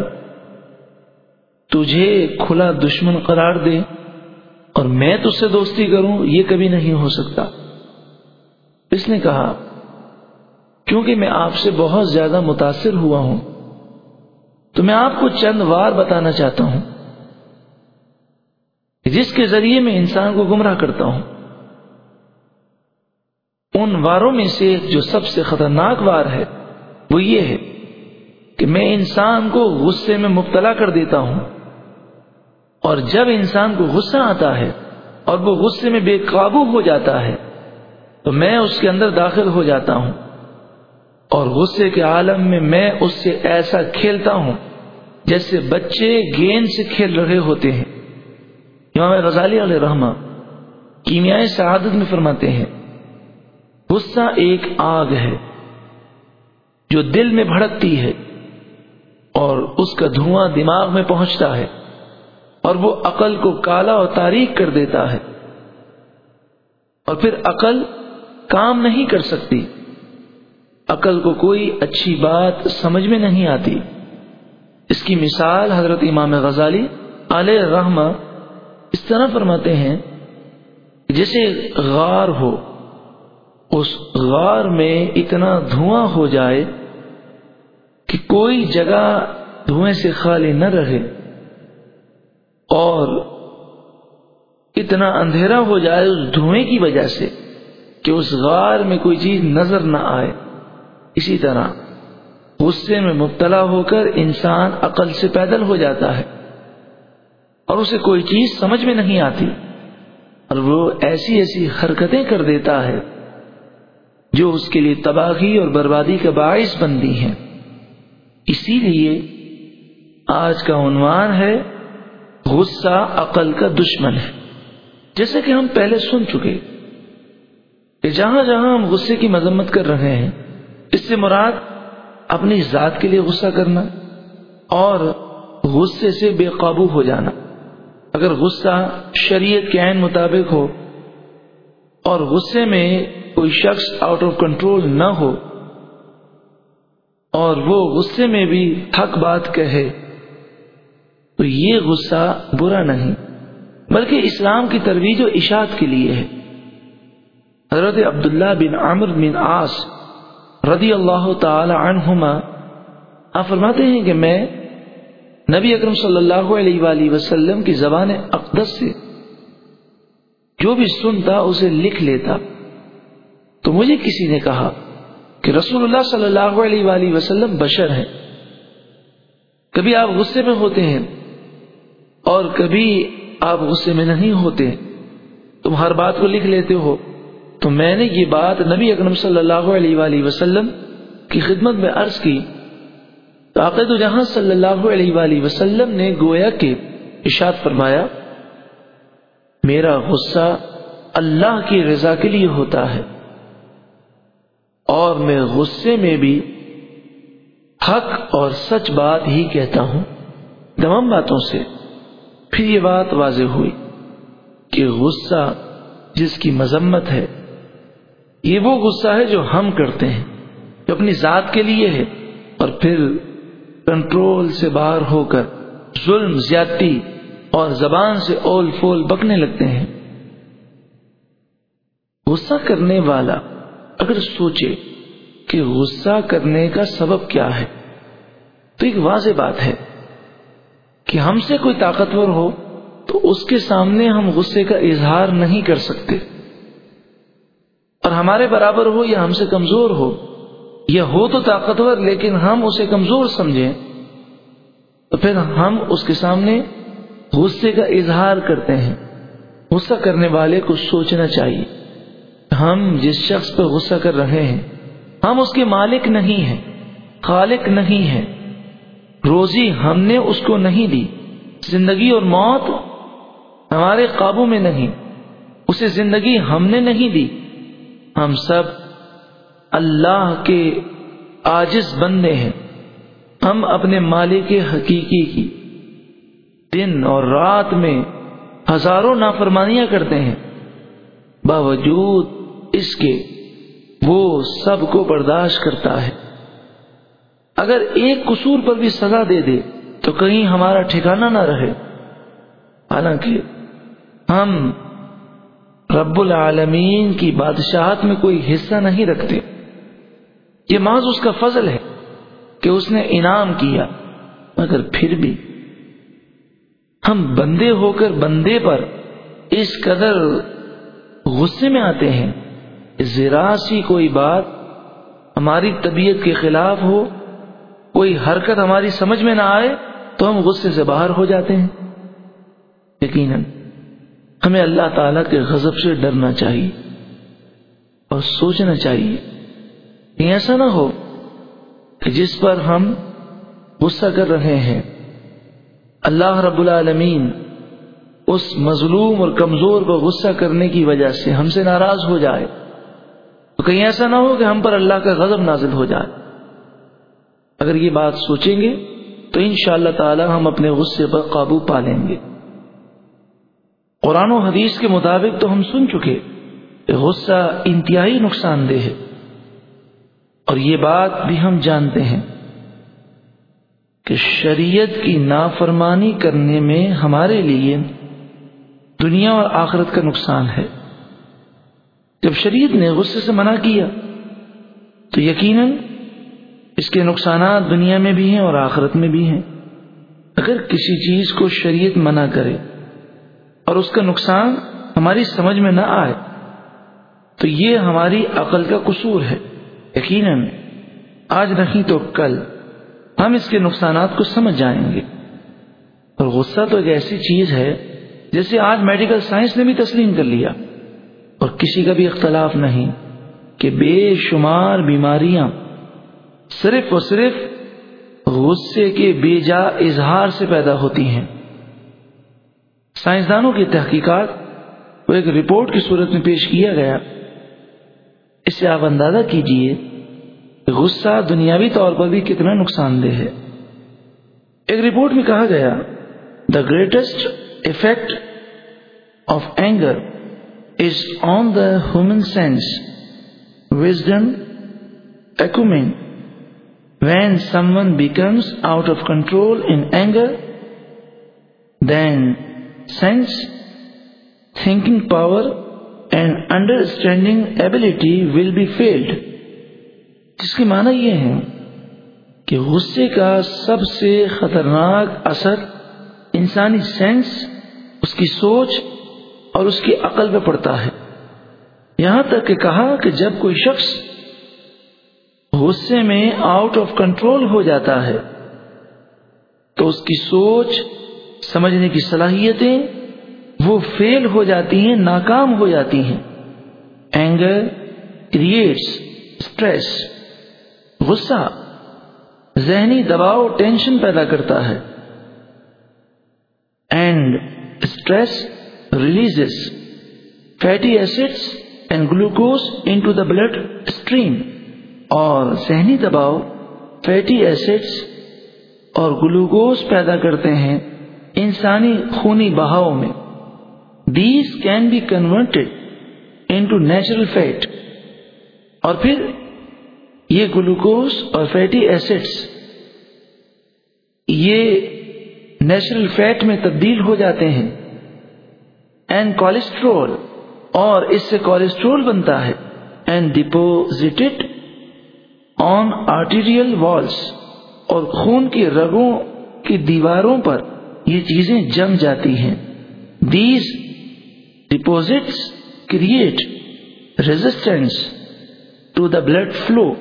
تجھے کھلا دشمن قرار دے اور میں تج سے دوستی کروں، یہ کبھی نہیں ہو سکتا۔ اس نے کہا کیونکہ میں آپ سے بہت زیادہ متاثر ہوا ہوں، تو میں آپ کو چند وار بتانا چاہتا ہوں۔ جس کے ذریعے میں انسان کو گمراہ کرتا ہوں۔ ان واروں میں سے جو سب سے خطرناک وار ہے، وہ یہ ہے کہ میں انسان کو غصے میں مبتلا کر دیتا ہوں۔ اور جب انسان کو غصہ آتا ہے اور وہ غصے میں بے قابو ہو جاتا ہے، تو میں اس کے اندر داخل ہو جاتا ہوں۔ اور غصے کے عالم میں میں اس سے ایسا کھیلتا ہوں جیسے بچے گیند سے کھیل رہے ہوتے ہیں۔ امام غزالی علیہ رحمہ کیمیائی سعادت میں فرماتے ہیں، غصہ ایک آگ ہے جو دل میں بھڑکتی ہے اور اس کا دھواں دماغ میں پہنچتا ہے اور وہ عقل کو کالا اور تاریخ کر دیتا ہے اور پھر عقل کام نہیں کر سکتی۔ عقل کو کوئی اچھی بات سمجھ میں نہیں آتی۔ اس کی مثال حضرت امام غزالی علیہ رحمہ اس طرح فرماتے ہیں، جیسے غار ہو، اس غار میں اتنا دھواں ہو جائے کہ کوئی جگہ دھوئیں سے خالی نہ رہے اور اتنا اندھیرا ہو جائے اس دھوئیں کی وجہ سے کہ اس غار میں کوئی چیز نظر نہ آئے۔ اسی طرح غصے میں مبتلا ہو کر انسان عقل سے پیدل ہو جاتا ہے اور اسے کوئی چیز سمجھ میں نہیں آتی اور وہ ایسی ایسی حرکتیں کر دیتا ہے جو اس کے لیے تباہی اور بربادی کا باعث بنتی ہیں۔ اسی لیے آج کا عنوان ہے غصہ عقل کا دشمن ہے۔ جیسے کہ ہم پہلے سن چکے کہ جہاں جہاں ہم غصے کی مذمت کر رہے ہیں اس سے مراد اپنی ذات کے لیے غصہ کرنا اور غصے سے بے قابو ہو جانا۔ اگر غصہ شریعت کے عین مطابق ہو اور غصے میں کوئی شخص آؤٹ آف کنٹرول نہ ہو اور وہ غصے میں بھی حق بات کہے، تو یہ غصہ برا نہیں، بلکہ اسلام کی ترویج و اشاعت کے لیے ہے۔ حضرت عبداللہ بن عمر بن آس رضی اللہ تعالی عنہما۔ آپ فرماتے ہیں کہ میں نبی اکرم صلی اللہ علیہ وآلہ وسلم کی زبان اقدس سے جو بھی سنتا اسے لکھ لیتا۔ تو مجھے کسی نے کہا کہ رسول اللہ صلی اللہ علیہ وآلہ وسلم بشر ہیں۔ کبھی آپ غصے میں ہوتے ہیں اور کبھی آپ غصے میں نہیں ہوتے۔ تم ہر بات کو لکھ لیتے ہو۔ تو میں نے یہ بات نبی اکرم صلی اللہ علیہ وآلہ وسلم کی خدمت میں عرض کی۔ تو جہاں صلی اللہ علیہ وآلہ وسلم نے گویا کے اشاد فرمایا، میرا غصہ اللہ کی رضا کے لیے ہوتا ہے اور میں غصے میں بھی حق اور سچ بات ہی کہتا ہوں۔ تمام باتوں سے پھر یہ بات واضح ہوئی کہ غصہ جس کی مذمت ہے یہ وہ غصہ ہے جو ہم کرتے ہیں، جو اپنی ذات کے لیے ہے۔ اور پھر کنٹرول سے باہر ہو کر ظلم، زیادتی اور زبان سے اول فول بکنے لگتے ہیں۔ غصہ کرنے والا اگر سوچے کہ غصہ کرنے کا سبب کیا ہے، تو ایک واضح بات ہے کہ ہم سے کوئی طاقتور ہو تو اس کے سامنے ہم غصے کا اظہار نہیں کر سکتے۔ اور ہمارے برابر ہو یا ہم سے کمزور ہو۔ یا ہو تو طاقتور، لیکن ہم اسے کمزور سمجھیں۔ تو پھر ہم اس کے سامنے غصے کا اظہار کرتے ہیں۔ غصہ کرنے والے کو سوچنا چاہیے۔ ہم جس شخص پہ غصہ کر رہے ہیں، ہم اس کے مالک نہیں ہیں، خالق نہیں ہیں۔ روزی ہم نے اس کو نہیں دی، زندگی اور موت ہمارے قابو میں نہیں۔ اسے زندگی ہم نے نہیں دی۔ ہم سب اللہ کے آجز بندے ہیں۔ ہم اپنے مالک حقیقی کی دن اور رات میں ہزاروں نافرمانیاں کرتے ہیں۔ باوجود اس کے وہ سب کو برداشت کرتا ہے۔ اگر ایک قصور پر بھی سزا دے دے تو کہیں ہمارا ٹھکانہ نہ رہے۔ حالانکہ ہم رب العالمین کی بادشاہت میں کوئی حصہ نہیں رکھتے۔ یہ محض اس کا فضل ہے کہ اس نے انعام کیا، مگر پھر بھی۔ ہم بندے ہو کر بندے پر اس قدر غصے میں آتے ہیں، ذرا سی کوئی بات ہماری طبیعت کے خلاف ہو، کوئی حرکت ہماری سمجھ میں نہ آئے، تو ہم غصے سے باہر ہو جاتے ہیں۔ یقیناً ہمیں اللہ تعالی کے غضب سے ڈرنا چاہیے اور سوچنا چاہیے کہ ایسا نہ ہو کہ جس پر ہم غصہ کر رہے ہیں۔ اللہ رب العالمین اس مظلوم اور کمزور کو غصہ کرنے کی وجہ سے ہم سے ناراض ہو جائے۔ تو کہیں ایسا نہ ہو کہ ہم پر اللہ کا غضب نازل ہو جائے۔ اگر یہ بات سوچیں گے تو ان شاء اللہ تعالی ہم اپنے غصے پر قابو پا لیں گے۔ قرآن و حدیث کے مطابق تو ہم سن چکے غصہ انتہائی نقصان دہ ہے۔ اور یہ بات بھی ہم جانتے ہیں کہ شریعت کی نافرمانی کرنے میں ہمارے لیے دنیا اور آخرت کا نقصان ہے۔ جب شریعت نے غصے سے منع کیا تو یقیناً اس کے نقصانات دنیا میں بھی ہیں اور آخرت میں بھی ہیں۔ اگر کسی چیز کو شریعت منع کرے اور اس کا نقصان ہماری سمجھ میں نہ آئے تو یہ ہماری عقل کا قصور ہے، یقیناً۔ آج نہیں تو کل۔ ہم اس کے نقصانات کو سمجھ جائیں گے۔ اور غصہ تو ایک ایسی چیز ہے جیسے آج میڈیکل سائنس نے بھی تسلیم کر لیا۔ اور کسی کا بھی اختلاف نہیں کہ بے شمار بیماریاں صرف اور صرف غصے کے بے جا اظہار سے پیدا ہوتی ہیں۔ سائنسدانوں کی تحقیقات وہ ایک رپورٹ کی صورت میں پیش کیا گیا۔ اس سے آپ اندازہ کیجیے کہ غصہ دنیاوی طور پر بھی کتنا نقصان دہ ہے۔ ایک رپورٹ میں کہا گیا the greatest effect of anger is on the human sense wisdom acumen when someone becomes out of control in anger then sense thinking power and understanding ability will be failed جس کے معنی یہ ہے کہ غصے کا سب سے خطرناک اثر انسانی سینس اس کی سوچ اور اس کی عقل پہ پڑتا ہے۔ یہاں تک کہ کہا کہ جب کوئی شخص غصے میں آؤٹ آف کنٹرول ہو جاتا ہے، تو اس کی سوچ سمجھنے کی صلاحیتیں وہ فیل ہو جاتی ہیں، ناکام ہو جاتی ہیں۔ اینگر کریٹس اسٹریس غصہ، ذہنی دباؤ ٹینشن پیدا کرتا ہے۔ And stress release fatty acids and glucose into the bloodstream اور ذہنی دباؤ فیٹی ایسڈس اور گلوکوز پیدا کرتے ہیں۔ انسانی خونی بہاؤ میں these can be converted into natural fat اور پھر یہ گلوکوز اور فیٹی ایسڈس یہ نیچرل فیٹ میں تبدیل ہو جاتے ہیں اینڈ کولیسٹرول اور اس سے کولیسٹرول بنتا ہے and deposited on arterial walls اور خون کی رگوں کی دیواروں پر یہ چیزیں جم جاتی ہیں۔ These deposits create resistance to the blood flow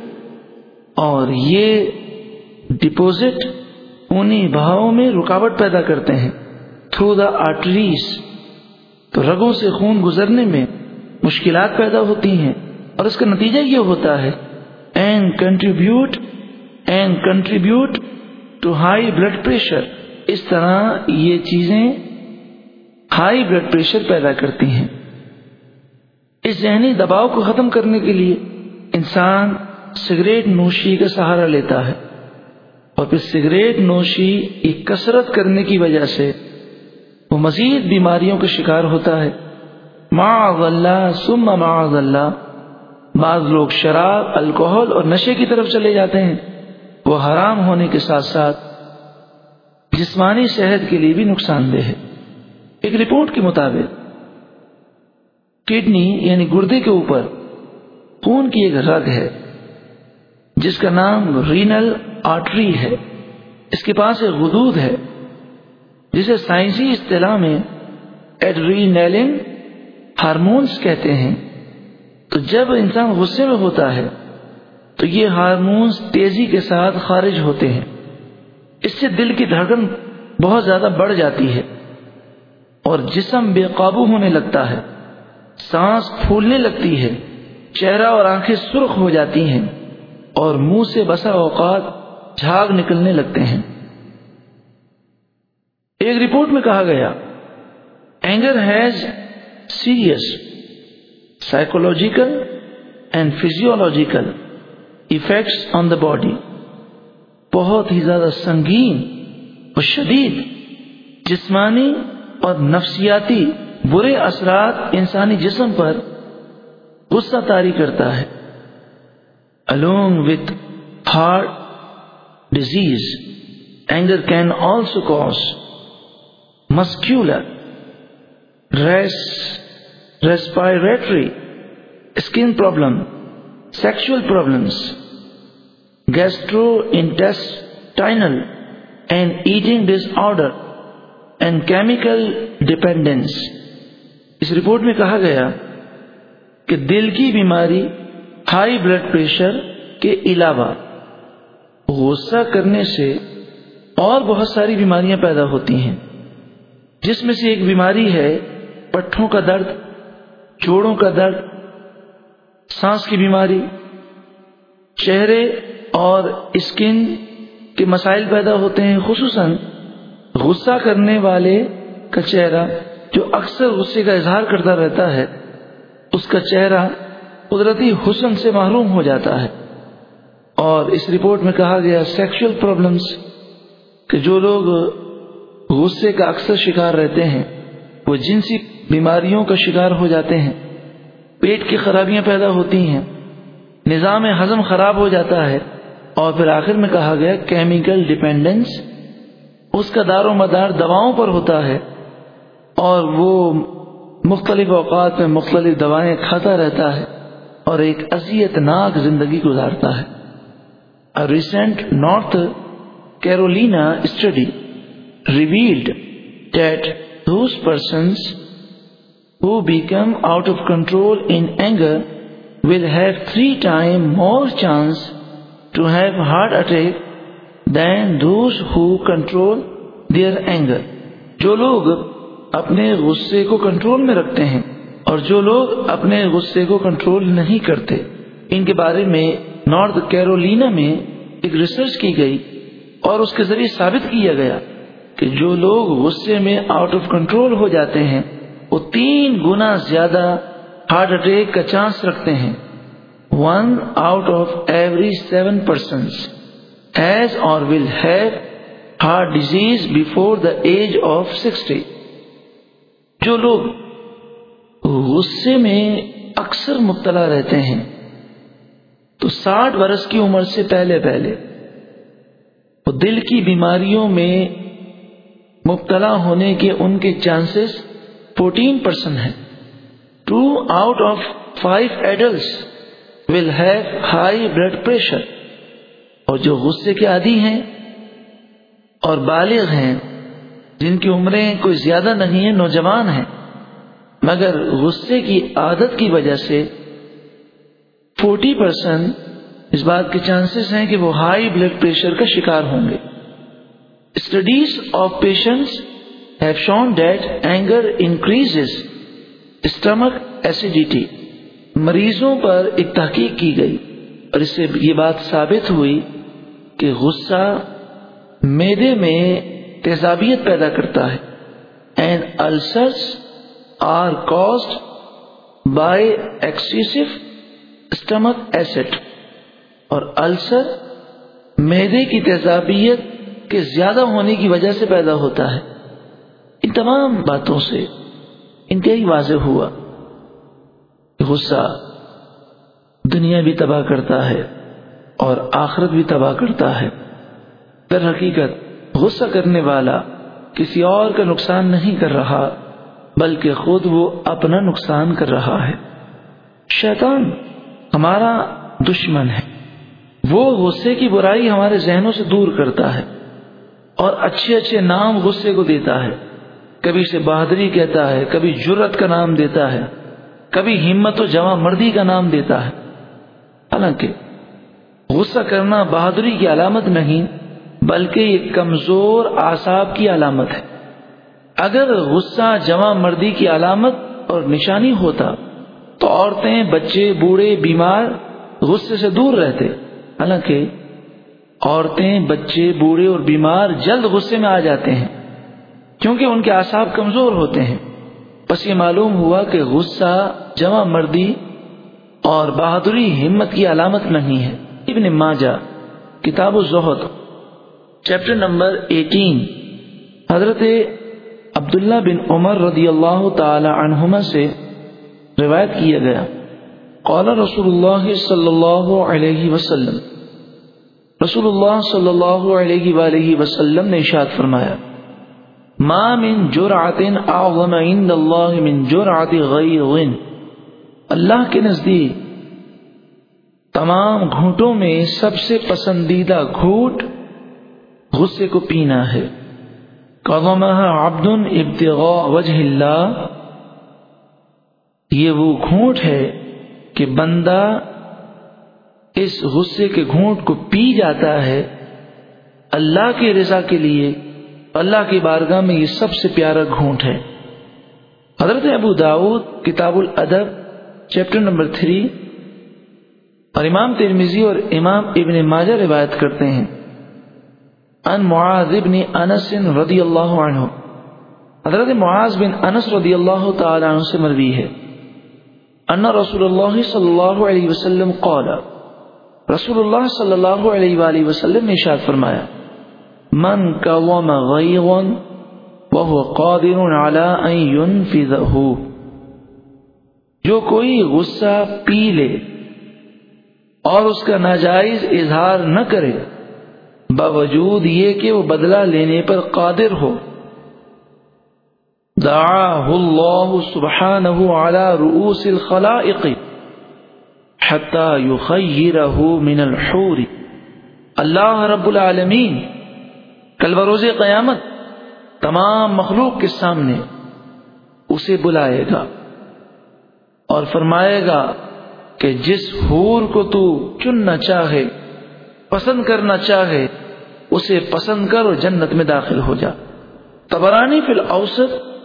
اور یہ ڈپوزٹ انہیں بہاؤں میں رکاوٹ پیدا کرتے ہیں۔ تھرو دا آرٹریز تو رگوں سے خون گزرنے میں مشکلات پیدا ہوتی ہیں۔ اور اس کا نتیجہ یہ ہوتا ہے and contribute and contribute to high blood pressure اس طرح یہ چیزیں ہائی بلڈ پریشر پیدا کرتی ہیں۔ اس ذہنی دباؤ کو ختم کرنے کے لیے انسان سگریٹ نوشی کا سہارا لیتا ہے اور پھر سگریٹ نوشی کی کثرت کرنے کی وجہ سے وہ مزید بیماریوں کا شکار ہوتا ہے۔ معاذ اللہ سم معاذ اللہ بعض لوگ شراب الکوہل اور نشے کی طرف چلے جاتے ہیں۔ وہ حرام ہونے کے ساتھ ساتھ جسمانی صحت کے لیے بھی نقصان دہ ہے۔ ایک رپورٹ کے مطابق، کڈنی یعنی گردے کے اوپر خون کی ایک رگ ہے، جس کا نام رینل آرٹری ہے۔ اس کے پاس ایک غدود ہے، جسے سائنسی اصطلاح میں ایڈرینیلن ہارمونس کہتے ہیں۔ تو جب انسان غصے میں ہوتا ہے، تو یہ ہارمونس تیزی کے ساتھ خارج ہوتے ہیں۔ اس سے دل کی دھڑکن بہت زیادہ بڑھ جاتی ہے اور جسم بے قابو ہونے لگتا ہے، سانس پھولنے لگتی ہے، چہرہ اور آنکھیں سرخ ہو جاتی ہیں اور منہ سے بسا اوقات جھاگ نکلنے لگتے ہیں۔ ایک رپورٹ میں کہا گیا، anger has serious psychological and physiological effects on the body بہت ہی زیادہ سنگین اور شدید جسمانی اور نفسیاتی برے اثرات انسانی جسم پر غصہ تاری کرتا ہے along with heart disease anger can also cause muscular res respiratory skin problem sexual problems gastrointestinal and eating disorder and chemical dependence اس رپورٹ میں کہا گیا کہ دل کی بیماری، ہائی بلڈ پریشر کے علاوہ غصہ کرنے سے اور بہت ساری بیماریاں پیدا ہوتی ہیں، جس میں سے ایک بیماری ہے پٹھوں کا درد، جوڑوں کا درد، سانس کی بیماری، چہرے اور اسکن کے مسائل پیدا ہوتے ہیں، خصوصاً غصہ کرنے والے کا چہرہ جو اکثر غصے کا اظہار کرتا رہتا ہے، اس کا چہرہ قدرتی حسن سے محروم ہو جاتا ہے۔ اور اس رپورٹ میں کہا گیا سیکشل پرابلمس کہ جو لوگ غصے کا اکثر شکار رہتے ہیں، وہ جنسی بیماریوں کا شکار ہو جاتے ہیں۔ پیٹ کی خرابیاں پیدا ہوتی ہیں، نظام ہضم خراب ہو جاتا ہے۔ اور پھر آخر میں کہا گیا کیمیکل ڈپینڈنس اس کا دار و مدار دواؤں پر ہوتا ہے اور وہ مختلف اوقات میں مختلف دوائیں کھاتا رہتا ہے اور ایک اذیت ناک زندگی گزارتا ہے۔ Recent North Carolina study revealed that those persons who become out of control in anger will have three time more chance to have heart attack than those who control their anger جو لوگ اپنے غصے کو control میں رکھتے ہیں اور جو لوگ اپنے غصے کو کنٹرول نہیں کرتے، ان کے بارے میں نارتھ کیرولینا میں ایک ریسرچ کی گئی اور اس کے ذریعے ثابت کیا گیا کہ جو لوگ غصے میں آؤٹ آف کنٹرول ہو جاتے ہیں، وہ تین گنا زیادہ ہارٹ اٹیک کا چانس رکھتے ہیں۔ One out of every seven persons has or will have heart disease before the age of sixty جو لوگ غصے میں اکثر مبتلا رہتے ہیں، تو ساٹھ برس کی عمر سے پہلے پہلے وہ دل کی بیماریوں میں مبتلا ہونے کے ان کے چانسز فورٹین پرسینٹ ہیں۔ Two out of five adults will have high blood pressure اور جو غصے کے عادی ہیں اور بالغ ہیں، جن کی عمریں کوئی زیادہ نہیں ہے نوجوان ہیں۔ مگر غصے کی عادت کی وجہ سے فورٹی پرسینٹ اس بات کے چانسز ہیں کہ وہ ہائی بلڈ پریشر کا شکار ہوں گے۔ Studies of patients have shown that anger increase stomach acidity. مریضوں پر ایک تحقیق کی گئی اور اس سے یہ بات ثابت ہوئی کہ غصہ میدے میں تیزابیت پیدا کرتا ہے and ulcers are caused by excessive stomach acid اور السر میدے کی تیزابیت کے زیادہ ہونے کی وجہ سے پیدا ہوتا ہے۔ ان تمام باتوں سے انتہائی واضح ہوا۔ غصہ دنیا بھی تباہ کرتا ہے اور آخرت بھی تباہ کرتا ہے۔ در حقیقت، غصہ کرنے والا کسی اور کا نقصان نہیں کر رہا، بلکہ خود وہ اپنا نقصان کر رہا ہے۔ شیطان ہمارا دشمن ہے۔ وہ غصے کی برائی ہمارے ذہنوں سے دور کرتا ہے اور اچھے اچھے نام غصے کو دیتا ہے۔ کبھی سے بہادری کہتا ہے، کبھی جرت کا نام دیتا ہے۔ کبھی ہمت و جمع مردی کا نام دیتا ہے۔ حالانکہ غصہ کرنا بہادری کی علامت نہیں، بلکہ یہ کمزور آساب کی علامت ہے۔ اگر غصہ جمع مردی کی علامت اور نشانی ہوتا تو عورتیں بچے، بوڑھے، بیمار غصے سے دور رہتے۔ حالانکہ عورتیں بچے، بوڑھے اور بیمار جلد غصے میں آ جاتے ہیں، کیونکہ ان کے آساب کمزور ہوتے ہیں۔ بس یہ معلوم ہوا کہ غصہ، جمع مردی اور بہادری ہمت کی علامت نہیں ہے۔ ابن ماجہ، کتاب الزہد، چیپٹر نمبر ایٹین۔ حضرت عبداللہ بن عمر رضی اللہ تعالی عنہما سے روایت کیا گیا۔ قال رسول اللہ صلی اللہ علیہ وسلم۔ رسول اللہ صلی اللہ علیہ وآلہ وسلم نے اشاد فرمایا۔ ما من جرعت اعظم عند اللہ من جرعت غیر اللہ کے نزدیک تمام گھونٹوں میں سب سے پسندیدہ گھوٹ غصے کو پینا ہے۔ عبد ابتغاء وجہ اللہ یہ وہ گھونٹ ہے کہ بندہ اس غصے کے گھونٹ کو پی جاتا ہے اللہ کی رضا کے لیے۔ اللہ کی بارگاہ میں یہ سب سے پیارا گھونٹ ہے۔ حضرت ابو داود کتاب الادب، چیپٹر نمبر تھری۔ اور امام ترمیزی اور امام ابن ماجہ روایت کرتے ہیں۔ ان معاذ ابن انس رضی اللہ عنہ۔ حضرت معاذ بن انس رضی اللہ تعالی عنہ سے مروی ہے۔ ان رسول اللہ صلی اللہ علیہ وسلم قال، رسول اللہ صلی اللہ علیہ وآلہ وسلم نے اشارت فرمایا من قوم غیغا وهو قادر على ان ينفذه. جو کوئی غصہ پی لے اور اس کا ناجائز اظہار نہ کرے، باوجود یہ کہ وہ بدلہ لینے پر قادر ہو۔ دعاه الله سبحانه على رؤوس الخلائق حتى يخيره من الحور۔ اللہ رب العالمین کل بروز قیامت تمام مخلوق کے سامنے اسے بلائے گا اور فرمائے گا کہ جس حور کو تو چننا چاہے، پسند کرنا چاہے، اسے پسند کر اور جنت میں داخل ہو جا۔ تبرانی فی الاوسط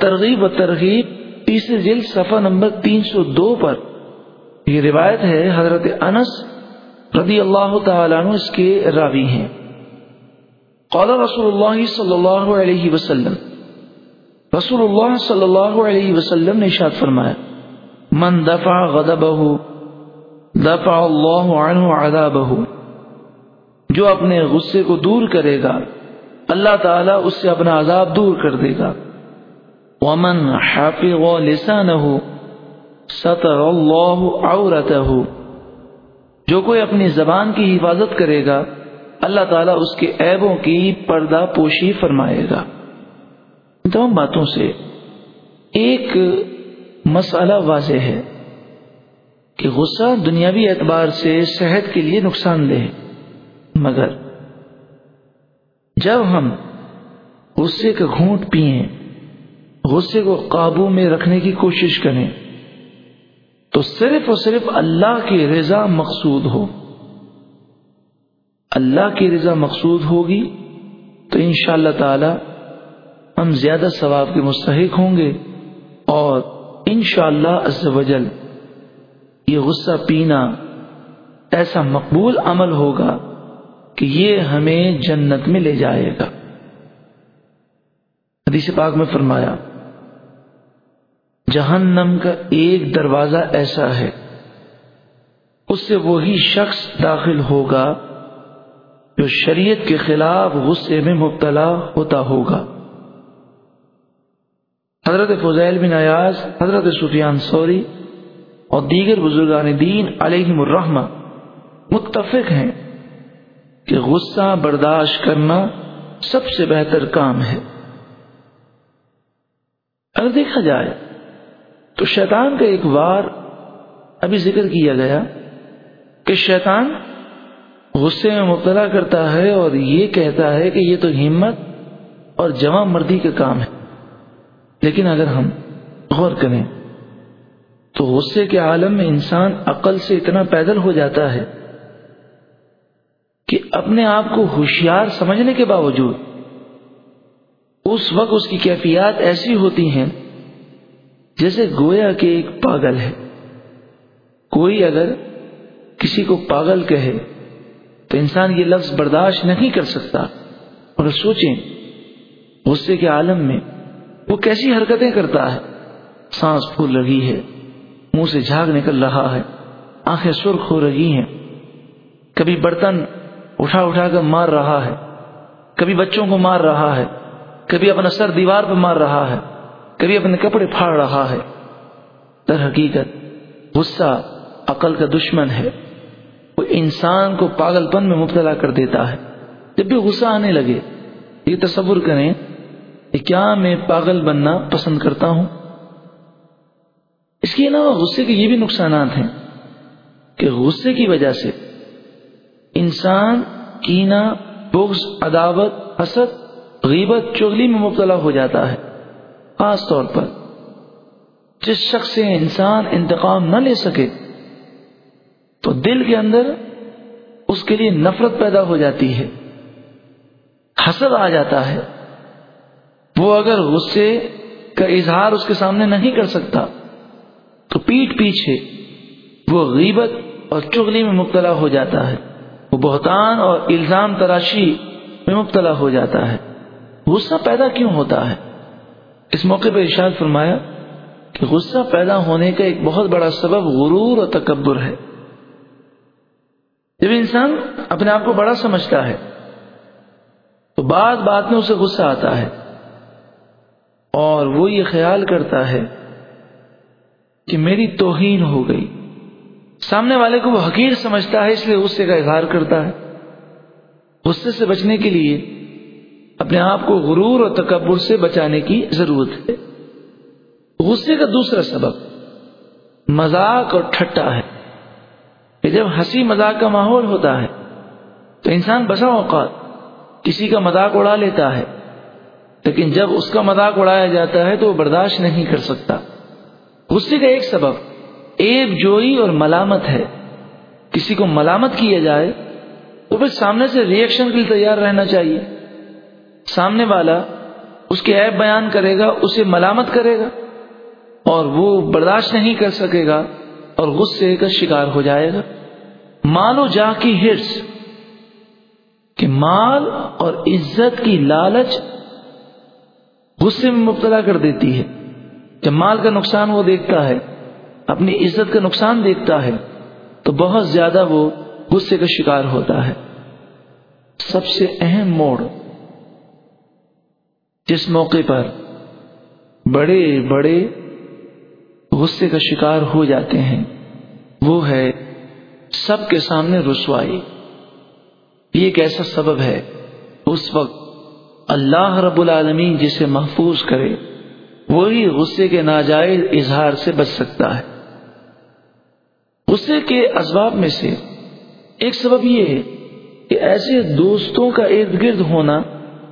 ترغیب و ترغیب تیسرے جلد صفحہ نمبر تین سو دو پر یہ روایت ہے، حضرت انس رضی اللہ تعالیٰ عنہ اس کے راوی ہیں۔ قال رسول اللہ صلی اللہ علیہ وسلم، رسول اللہ صلی اللہ علیہ وسلم نے اشاد فرمایا، من دفع غضبه، دفع اللہ عنہ عذابه۔ جو اپنے غصے کو دور کرے گا، اللہ تعالیٰ اس سے اپنا عذاب دور کر دے گا۔ ومن حافظ لسانه سطر اللہ عورته جو کوئی اپنی زبان کی حفاظت کرے گا اللہ تعالیٰ اس کے عیبوں کی پردہ پوشی فرمائے گا۔ ان تمام باتوں سے ایک مسئلہ واضح ہے کہ غصہ دنیاوی اعتبار سے صحت کے لیے نقصان دہ مگر جب ہم غصے کا گھونٹ پیئیں غصے کو قابو میں رکھنے کی کوشش کریں، تو صرف اور صرف اللہ کی رضا مقصود ہو۔ اللہ کی رضا مقصود ہوگی تو ان شاء اللہ تعالی ہم زیادہ ثواب کے مستحق ہوں گے اور ان شاء اللہ یہ غصہ پینا ایسا مقبول عمل ہوگا کہ یہ ہمیں جنت میں لے جائے گا۔ حدیث پاک میں فرمایا، جہنم کا ایک دروازہ ایسا ہے، اس سے وہی شخص داخل ہوگا جو شریعت کے خلاف غصے میں مبتلا ہوتا ہوگا۔ حضرت فضیل بن ایاز، حضرت سفیان سوری اور دیگر بزرگان دین علیہ الرحمہ متفق ہیں کہ غصہ برداشت کرنا سب سے بہتر کام ہے۔ اگر دیکھا جائے تو شیطان کا ایک وار ابھی ذکر کیا گیا کہ شیطان غصے میں مبتلا کرتا ہے اور یہ کہتا ہے کہ یہ تو ہمت اور جمع مردی کا کام ہے۔ لیکن اگر ہم غور کریں تو غصے کے عالم میں انسان عقل سے اتنا پیدل ہو جاتا ہے کہ اپنے آپ کو ہوشیار سمجھنے کے باوجود اس وقت اس کی کیفیات ایسی ہوتی ہیں جیسے گویا کہ ایک پاگل ہے۔ کوئی اگر کسی کو پاگل کہے تو انسان یہ لفظ برداشت نہیں کر سکتا۔ اور سوچیں، غصے کے عالم میں وہ کیسی حرکتیں کرتا ہے۔ سانس پھول رہی ہے، منہ سے جھاگ نکل رہا ہے، آنکھیں سرخ ہو رہی ہیں۔ کبھی برتن اٹھا اٹھا کر مار رہا ہے، کبھی بچوں کو مار رہا ہے، کبھی اپنا سر دیوار پہ مار رہا ہے، کبھی اپنے کپڑے پھاڑ رہا ہے۔ در حقیقت غصہ عقل کا دشمن ہے۔ وہ انسان کو پاگل پن میں مبتلا کر دیتا ہے۔ جب بھی غصہ آنے لگے، یہ تصور کریں کہ کیا میں پاگل بننا پسند کرتا ہوں۔ اس کے علاوہ غصے کے یہ بھی نقصانات ہیں کہ غصے کی وجہ سے انسان کینا بغض، عداوت، حسد، غیبت، چغلی میں مبتلا ہو جاتا ہے۔ خاص طور پر جس شخص سے انسان انتقام نہ لے سکے تو دل کے اندر اس کے لیے نفرت پیدا ہو جاتی ہے۔ حسد آ جاتا ہے۔ وہ اگر غصے کا اظہار اس کے سامنے نہیں کر سکتا، تو پیٹ پیچھے وہ غیبت اور چغلی میں مبتلا ہو جاتا ہے۔ وہ بہتان اور الزام تراشی میں مبتلا ہو جاتا ہے۔ غصہ پیدا کیوں ہوتا ہے؟ اس موقع پہ ارشاد فرمایا کہ غصہ پیدا ہونے کا ایک بہت بڑا سبب غرور اور تکبر ہے۔ جب انسان اپنے آپ کو بڑا سمجھتا ہے، تو بعض بات میں اسے غصہ آتا ہے اور وہ یہ خیال کرتا ہے کہ میری توہین ہو گئی۔ سامنے والے کو وہ حقیر سمجھتا ہے، اس لیے غصے کا اظہار کرتا ہے۔ غصے سے بچنے کے لیے اپنے آپ کو غرور اور تکبر سے بچانے کی ضرورت ہے۔ غصے کا دوسرا سبب مذاق اور ٹھٹا ہے۔ کہ جب ہنسی مذاق کا ماحول ہوتا ہے تو انسان بسا اوقات کسی کا مذاق اڑا لیتا ہے، لیکن جب اس کا مذاق اڑایا جاتا ہے تو وہ برداشت نہیں کر سکتا۔ غصے کا ایک سبب ایب، جوئی اور ملامت ہے۔ کسی کو ملامت کیا جائے تو پھر سامنے سے ریئیکشن کے لیے تیار رہنا چاہیے۔ سامنے والا اس کے عیب بیان کرے گا، اسے ملامت کرے گا اور وہ برداشت نہیں کر سکے گا۔ اور غصے کا شکار ہو جائے گا۔ مال و جا کی ہرس کہ مال اور عزت کی لالچ غصے میں مبتلا کر دیتی ہے۔ جب مال کا نقصان وہ دیکھتا ہے، اپنی عزت کا نقصان دیکھتا ہے، تو بہت زیادہ وہ غصے کا شکار ہوتا ہے۔ سب سے اہم موڑ جس موقع پر بڑے بڑے غصے کا شکار ہو جاتے ہیں۔ وہ ہے سب کے سامنے رسوائی۔ یہ ایک ایسا سبب ہے۔ اس وقت اللہ رب العالمین جسے محفوظ کرے، وہی غصے کے ناجائز اظہار سے بچ سکتا ہے۔ غصے کے اسباب میں سے ایک سبب یہ ہے کہ ایسے دوستوں کا ارد گرد ہونا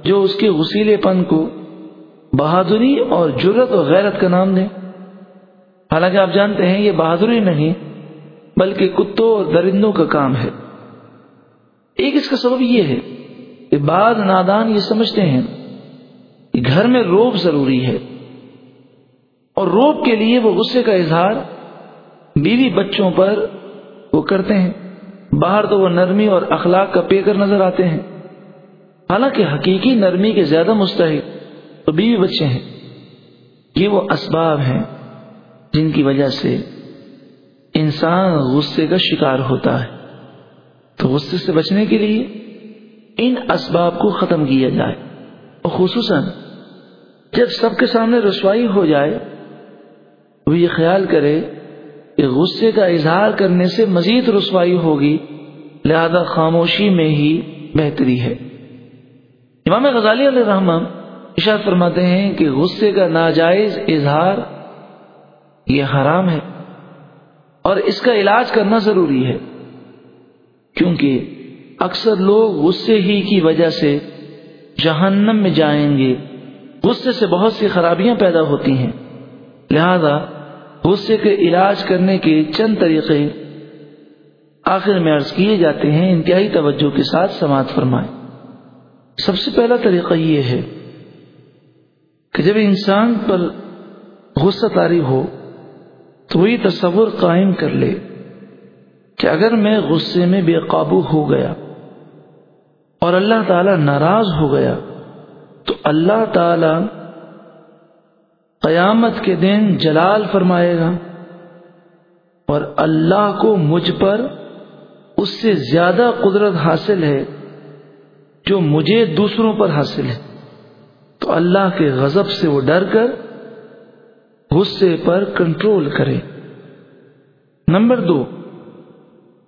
جو اس کے غسیلے پن کو بہادری اور جرت اور غیرت کا نام دیں۔ حالانکہ آپ جانتے ہیں یہ بہادری نہیں، بلکہ کتوں اور درندوں کا کام ہے۔ ایک اس کا سبب یہ ہے کہ بعض نادان یہ سمجھتے ہیں کہ گھر میں روب ضروری ہے اور روب کے لیے وہ غصے کا اظہار بیوی بچوں پر وہ کرتے ہیں۔ باہر تو وہ نرمی اور اخلاق کا پے کر نظر آتے ہیں۔ حالانکہ حقیقی نرمی کے زیادہ مستحق تو بیوی بچے ہیں۔ یہ وہ اسباب ہیں۔ جن کی وجہ سے انسان غصے کا شکار ہوتا ہے۔ تو غصے سے بچنے کے لیے ان اسباب کو ختم کیا جائے۔ اور خصوصاً جب سب کے سامنے رسوائی ہو جائے، وہ یہ خیال کرے کہ غصے کا اظہار کرنے سے مزید رسوائی ہوگی، لہذا خاموشی میں ہی بہتری ہے۔ امام غزالی علیہ رحمان اشاد فرماتے ہیں کہ غصے کا ناجائز اظہار یہ حرام ہے اور اس کا علاج کرنا ضروری ہے، کیونکہ اکثر لوگ غصے ہی کی وجہ سے جہنم میں جائیں گے۔ غصے سے بہت سی خرابیاں پیدا ہوتی ہیں۔ لہذا غصے کے علاج کرنے کے چند طریقے آخر میں عرض کیے جاتے ہیں۔ انتہائی توجہ کے ساتھ سماعت فرمائیں۔ سب سے پہلا طریقہ یہ ہے کہ جب انسان پر غصہ تاری ہو تو وہی تصور قائم کر لے کہ اگر میں غصے میں بے قابو ہو گیا اور اللہ تعالی ناراض ہو گیا، تو اللہ تعالی قیامت کے دن جلال فرمائے گا اور اللہ کو مجھ پر اس سے زیادہ قدرت حاصل ہے جو مجھے دوسروں پر حاصل ہے۔ تو اللہ کے غضب سے وہ ڈر کر غصے پر کنٹرول کرے نمبر دو،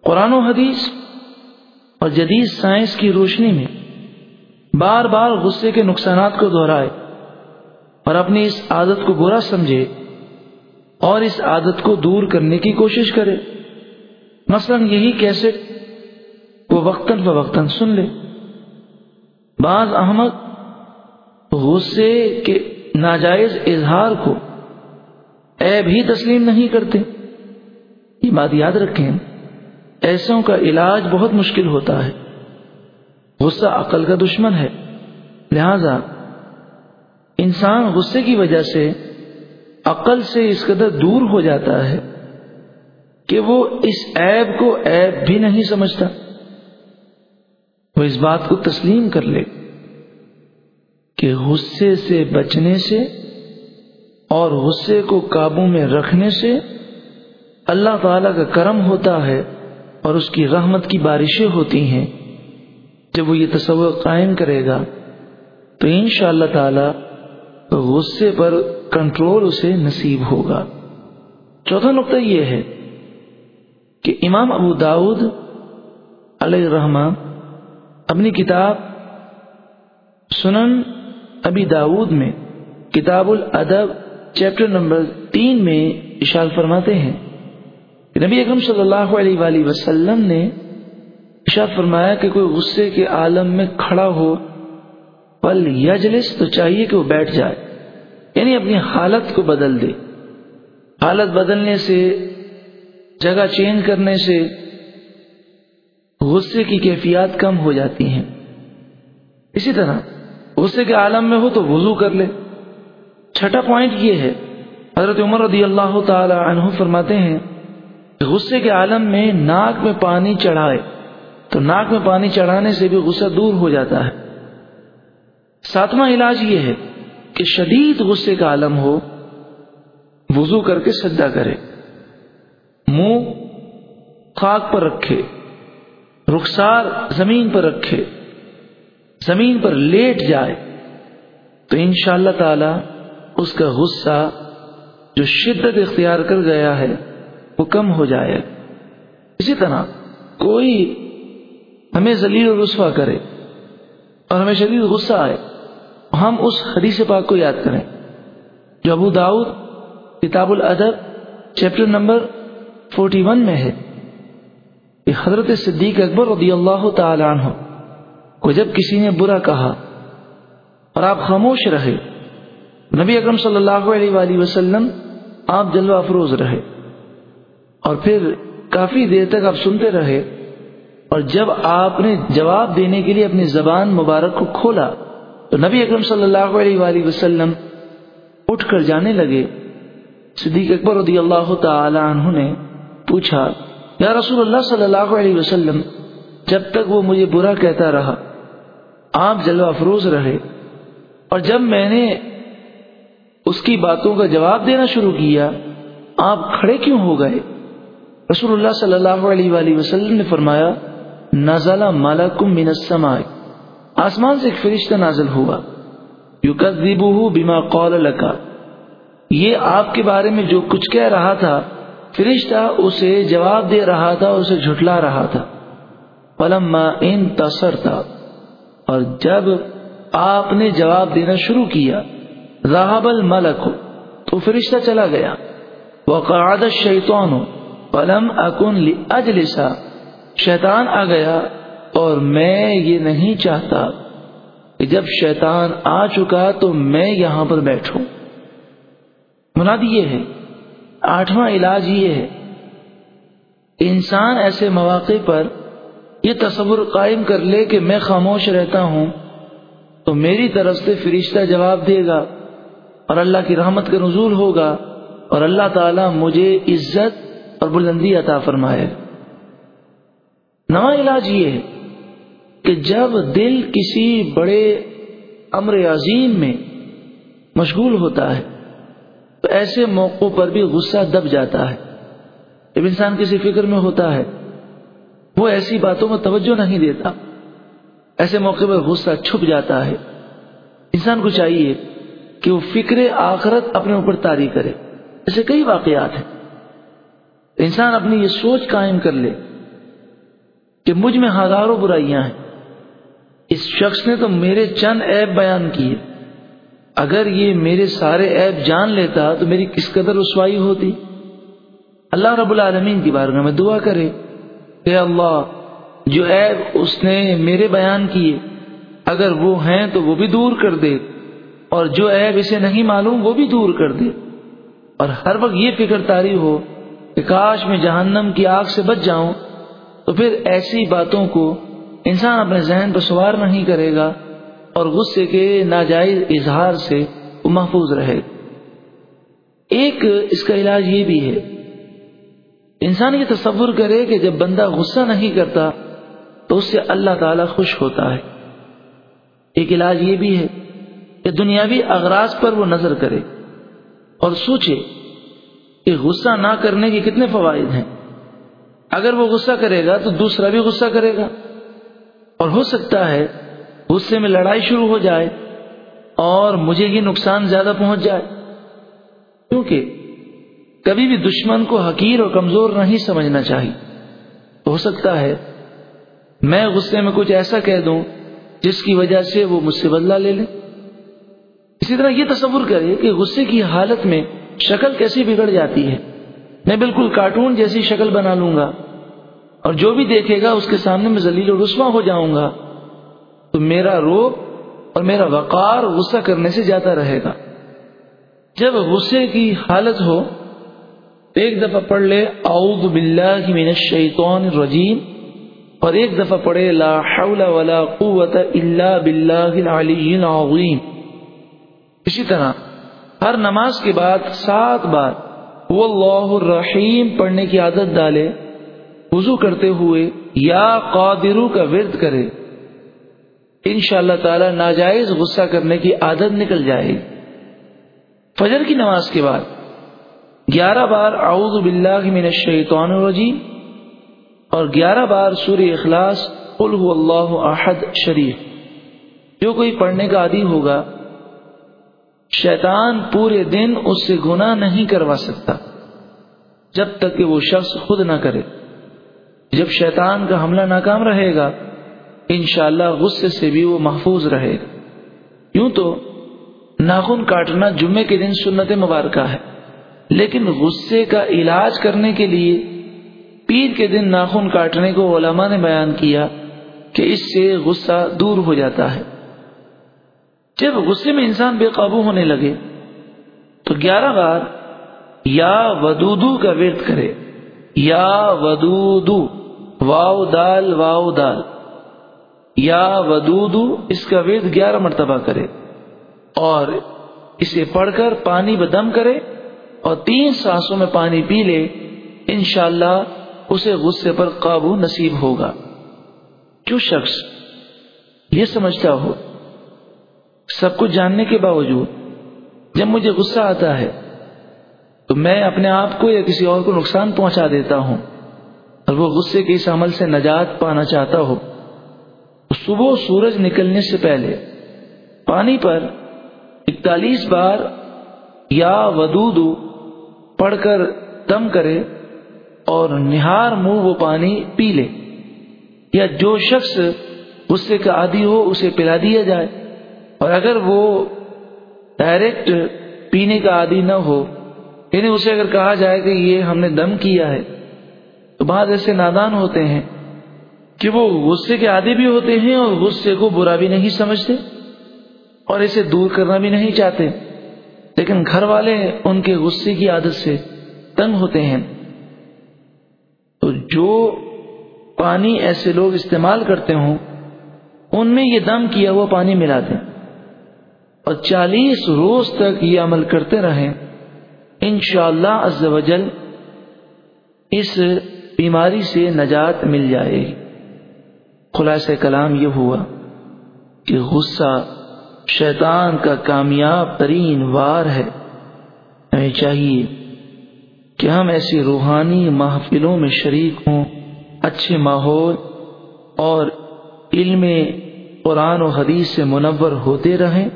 قرآن و حدیث اور جدید سائنس کی روشنی میں بار بار غصے کے نقصانات کو دہرائے اور اپنی اس عادت کو برا سمجھے اور اس عادت کو دور کرنے کی کوشش کرے۔ مثلا یہی کیسے وہ وقتاً فوقتاً سن لے۔ بعض احمد غصے کے ناجائز اظہار کو عیب ہی تسلیم نہیں کرتے۔ یہ بات یاد رکھیں، ایسوں کا علاج بہت مشکل ہوتا ہے۔ غصہ عقل کا دشمن ہے۔ لہذا، انسان غصے کی وجہ سے عقل سے اس قدر دور ہو جاتا ہے کہ وہ اس عیب کو عیب بھی نہیں سمجھتا۔ وہ اس بات کو تسلیم کر لے کہ غصے سے بچنے سے اور غصے کو قابو میں رکھنے سے اللہ تعالی کا کرم ہوتا ہے اور اس کی رحمت کی بارشیں ہوتی ہیں۔ جب وہ یہ تصور قائم کرے گا، تو ان شاء اللہ تعالی غصے پر کنٹرول اسے نصیب ہوگا۔ چوتھا نقطہ یہ ہے کہ امام ابو داود علیہ الرحمٰ اپنی کتاب سنن ابی داود میں کتاب الادب چیپٹر نمبر تین میں اشار فرماتے ہیں کہ نبی اکرم صلی اللہ علیہ وآلہ وسلم نے اشار فرمایا کہ کوئی غصے کے عالم میں کھڑا ہو پل یجلس، تو چاہیے کہ وہ بیٹھ جائے یعنی اپنی حالت کو بدل دے۔ حالت بدلنے سے، جگہ چینج کرنے سے غصے کی کیفیات کم ہو جاتی ہیں۔ اسی طرح، غصے کے عالم میں ہو تو وضو کر لے۔ چھٹا پوائنٹ یہ ہے، حضرت عمر رضی اللہ تعالی عنہ فرماتے ہیں کہ غصے کے عالم میں ناک میں پانی چڑھائے، تو ناک میں پانی چڑھانے سے بھی غصہ دور ہو جاتا ہے۔ ساتواں علاج یہ ہے کہ شدید غصے کا عالم ہو، وضو کر کے سجدہ کرے، منہ خاک پر رکھے، رخسار زمین پر رکھے، زمین پر لیٹ جائے، تو ان شاء اللہ تعالی اس کا غصہ جو شدت اختیار کر گیا ہے، وہ کم ہو جائے۔ اسی طرح کوئی ہمیں ذلیل و رسوا کرے اور ہمیں شدید غصہ آئے، ہم اس حدیث پاک کو یاد کریں۔ جو ابو داؤد کتاب الادب، چیپٹر نمبر فورٹی ون میں ہے۔ کہ حضرت صدیق اکبر رضی اللہ تعالی عنہ کو جب کسی نے برا کہا اور آپ خاموش رہے نبی اکرم صلی اللہ علیہ وآلہ وسلم آپ جلوہ افروز رہے اور پھر کافی دیر تک آپ سنتے رہے اور جب آپ نے جواب دینے کے لیے اپنی زبان مبارک کو کھولا تو نبی اکرم صلی اللہ علیہ وآلہ وسلم اٹھ کر جانے لگے۔ صدیق اکبر رضی اللہ تعالی عنہ نے پوچھا، یا رسول اللہ صلی اللہ علیہ وسلم، جب تک وہ مجھے برا کہتا رہا، آپ جلوہ افروز رہے اور جب میں نے اس کی باتوں کا جواب دینا شروع کیا، آپ کھڑے کیوں ہو گئے؟ رسول اللہ صلی اللہ علیہ وآلہ وسلم نے فرمایا نازلہ مالکم من السماء۔ آسمان سے ایک فرشتہ نازل ہوا۔ یکذبہ بما قال لکا یہ آپ کے بارے میں جو کچھ کہہ رہا تھا، فرشتہ اسے جواب دے رہا تھا اور اسے جھٹلا رہا تھا۔ پلما ان تصر تھا اور جب آپ نے جواب دینا شروع کیا راہب الملک تو فرشتہ چلا گیا۔ وقعد الشیطان پلم اکن اجلسا شیطان آ گیا اور میں یہ نہیں چاہتا کہ جب شیطان آ چکا تو میں یہاں پر بیٹھوں۔ منادی یہ ہے، آٹھواں علاج یہ ہے۔ انسان ایسے مواقع پر یہ تصور قائم کر لے کہ میں خاموش رہتا ہوں تو میری طرف سے فرشتہ جواب دے گا۔ اور اللہ کی رحمت کا نزول ہوگا اور اللہ تعالی مجھے عزت اور بلندی عطا فرمائے۔ نواں علاج یہ ہے کہ جب دل کسی بڑے امر عظیم میں مشغول ہوتا ہے، تو ایسے موقعوں پر بھی غصہ دب جاتا ہے۔ جب انسان کسی فکر میں ہوتا ہے، وہ ایسی باتوں میں توجہ نہیں دیتا، ایسے موقع پر غصہ چھپ جاتا ہے۔ انسان کو چاہیے کہ وہ فکر آخرت اپنے اوپر تاری کرے۔ ایسے کئی واقعات ہیں۔ انسان اپنی یہ سوچ قائم کر لے کہ مجھ میں ہزاروں برائیاں ہیں۔ اس شخص نے تو میرے چند عیب بیان کیے۔ اگر یہ میرے سارے عیب جان لیتا تو میری کس قدر رسوائی ہوتی؟ اللہ رب العالمین کی بارگاہ میں دعا کرے۔ کہ اللہ، جو عیب اس نے میرے بیان کیے، اگر وہ ہیں تو وہ بھی دور کر دے۔ اور جو عیب اسے نہیں معلوم، وہ بھی دور کر دے۔ اور ہر وقت یہ فکر تاری ہو کہ کاش میں جہنم کی آگ سے بچ جاؤں، تو پھر ایسی باتوں کو انسان اپنے ذہن پر سوار نہیں کرے گا اور غصے کے ناجائز اظہار سے وہ محفوظ رہے۔ ایک اس کا علاج یہ بھی ہے، انسان یہ تصور کرے کہ جب بندہ غصہ نہیں کرتا، تو اس سے اللہ تعالی خوش ہوتا ہے۔ ایک علاج یہ بھی ہے کہ دنیاوی اغراض پر وہ نظر کرے اور سوچے کہ غصہ نہ کرنے کے کتنے فوائد ہیں۔ اگر وہ غصہ کرے گا تو دوسرا بھی غصہ کرے گا۔ اور ہو سکتا ہے غصے میں لڑائی شروع ہو جائے اور مجھے ہی نقصان زیادہ پہنچ جائے۔ کیونکہ کبھی بھی دشمن کو حقیر اور کمزور نہیں سمجھنا چاہیے۔ ہو سکتا ہے میں غصے میں کچھ ایسا کہہ دوں جس کی وجہ سے وہ مجھ سے بدلہ لے لے۔ اسی طرح یہ تصور کرے کہ غصے کی حالت میں شکل کیسی بگڑ جاتی ہے۔ میں بالکل کارٹون جیسی شکل بنا لوں گا اور جو بھی دیکھے گا اس کے سامنے میں ذلیل و رسوا ہو جاؤں گا۔ تو میرا روب اور میرا وقار غصہ کرنے سے جاتا رہے گا۔ جب غصے کی حالت ہو تو ایک دفعہ پڑھ لے، اعوذ باللہ من الشیطان الرجیم۔ اور ایک دفعہ پڑھے، لا حول ولا قوت الا باللہ العلی العظیم۔ اسی طرح ہر نماز کے بعد سات بار وہ اللہ الرحیم پڑھنے کی عادت ڈالے، وضو کرتے ہوئے یا قادرو کا ورد کرے ان شاء اللہ تعالی ناجائز غصہ کرنے کی عادت نکل جائے گی۔ فجر کی نماز کے بعد گیارہ بار اعوذ باللہ من الشیطان الرجیم اور گیارہ بار سورہ اخلاص قل هو اللہ احد شریف۔ جو کوئی پڑھنے کا عادی ہوگا شیطان پورے دن اس سے گناہ نہیں کروا سکتا، جب تک کہ وہ شخص خود نہ کرے۔ جب شیطان کا حملہ ناکام رہے گا، انشاءاللہ اللہ غصے سے بھی وہ محفوظ رہے۔ گا یوں تو ناخن کاٹنا جمعے کے دن سنت مبارکہ ہے، لیکن غصے کا علاج کرنے کے لیے پیر کے دن ناخن کاٹنے کو علماء نے بیان کیا کہ اس سے غصہ دور ہو جاتا ہے۔ جب غصے میں انسان بے قابو ہونے لگے، تو گیارہ بار یا ودودو کا ورد کرے۔ یا ودودو واؤ دال واؤ دال۔ یا ودودو، اس کا ورد گیارہ مرتبہ کرے۔ اور اسے پڑھ کر پانی بدم کرے اور تین سانسوں میں پانی پی لے، انشاءاللہ اسے غصے پر قابو نصیب ہوگا۔ جو شخص یہ سمجھتا ہو؟ سب کچھ جاننے کے باوجود جب مجھے غصہ آتا ہے، تو میں اپنے آپ کو یا کسی اور کو نقصان پہنچا دیتا ہوں اور وہ غصے کے اس عمل سے نجات پانا چاہتا ہو۔ تو صبح سورج نکلنے سے پہلے پانی پر اکتالیس بار یا ودودو پڑھ کر دم کرے اور نہار منہ وہ پانی پی لے۔ یا جو شخص غصے کا عادی ہو، اسے پلا دیا جائے۔ اور اگر وہ ڈائریکٹ پینے کا عادی نہ ہو یعنی اسے اگر کہا جائے کہ یہ ہم نے دم کیا ہے، تو بعض ایسے نادان ہوتے ہیں کہ وہ غصے کے عادی بھی ہوتے ہیں اور غصے کو برا بھی نہیں سمجھتے اور اسے دور کرنا بھی نہیں چاہتے۔ لیکن گھر والے ان کے غصے کی عادت سے تنگ ہوتے ہیں۔ تو جو پانی ایسے لوگ استعمال کرتے ہوں، ان میں یہ دم کیا ہوا پانی ملا دیں۔ اور چالیس روز تک یہ عمل کرتے رہیں، انشاءاللہ شاء اللہ اس بیماری سے نجات مل جائے گی۔ خلاص کلام یہ ہوا کہ غصہ شیطان کا کامیاب ترین وار ہے۔ ہمیں چاہیے کہ ہم ایسی روحانی محفلوں میں شریک ہوں، اچھے ماحول اور علم قرآن و حدیث سے منور ہوتے رہیں۔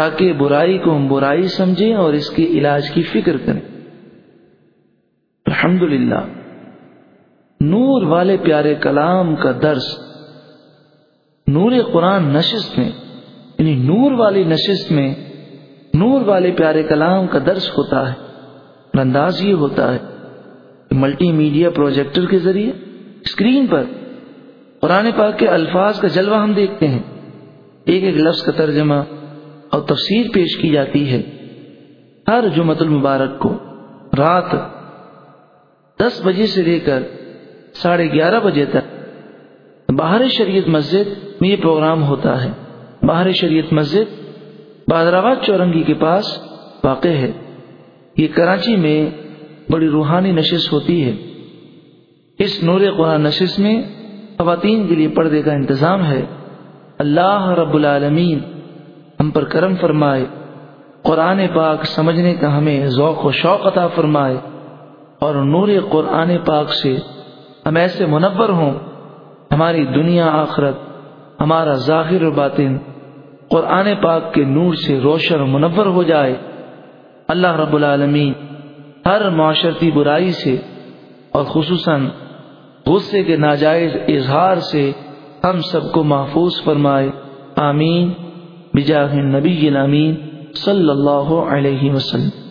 تاکہ برائی کو ہم برائی سمجھیں اور اس کے علاج کی فکر کریں۔ الحمد نور والے پیارے کلام کا درس۔ نور قرآن نشست میں یعنی نور والی نشست میں نور والے پیارے کلام کا درس ہوتا ہے۔ انداز یہ ہوتا ہے ملٹی میڈیا پروجیکٹر کے ذریعے اسکرین پر قرآن پاک کے الفاظ کا جلوہ ہم دیکھتے ہیں۔ ایک ایک لفظ کا ترجمہ اور تفسیر پیش کی جاتی ہے۔ ہر جمعت المبارک کو رات دس بجے سے لے کر ساڑھے گیارہ بجے تک باہر شریعت مسجد میں یہ پروگرام ہوتا ہے۔ باہر شریعت مسجد بادرآباد چورنگی کے پاس واقع ہے۔ یہ کراچی میں بڑی روحانی نشست ہوتی ہے۔ اس نور قرآن نشست میں خواتین کے لیے پردے کا انتظام ہے۔ اللہ رب العالمین ہم پر کرم فرمائے، قرآن پاک سمجھنے کا ہمیں ذوق و شوق عطا فرمائے، اور نور قرآن پاک سے ہم ایسے منور ہوں، ہماری دنیا آخرت، ہمارا ظاہر و باطن قرآن پاک کے نور سے روشن و منور ہو جائے۔ اللہ رب العالمین ہر معاشرتی برائی سے اور خصوصاً غصے کے ناجائز اظہار سے ہم سب کو محفوظ فرمائے، آمین۔ بجاہ نبی امین صلی اللہ علیہ وسلم.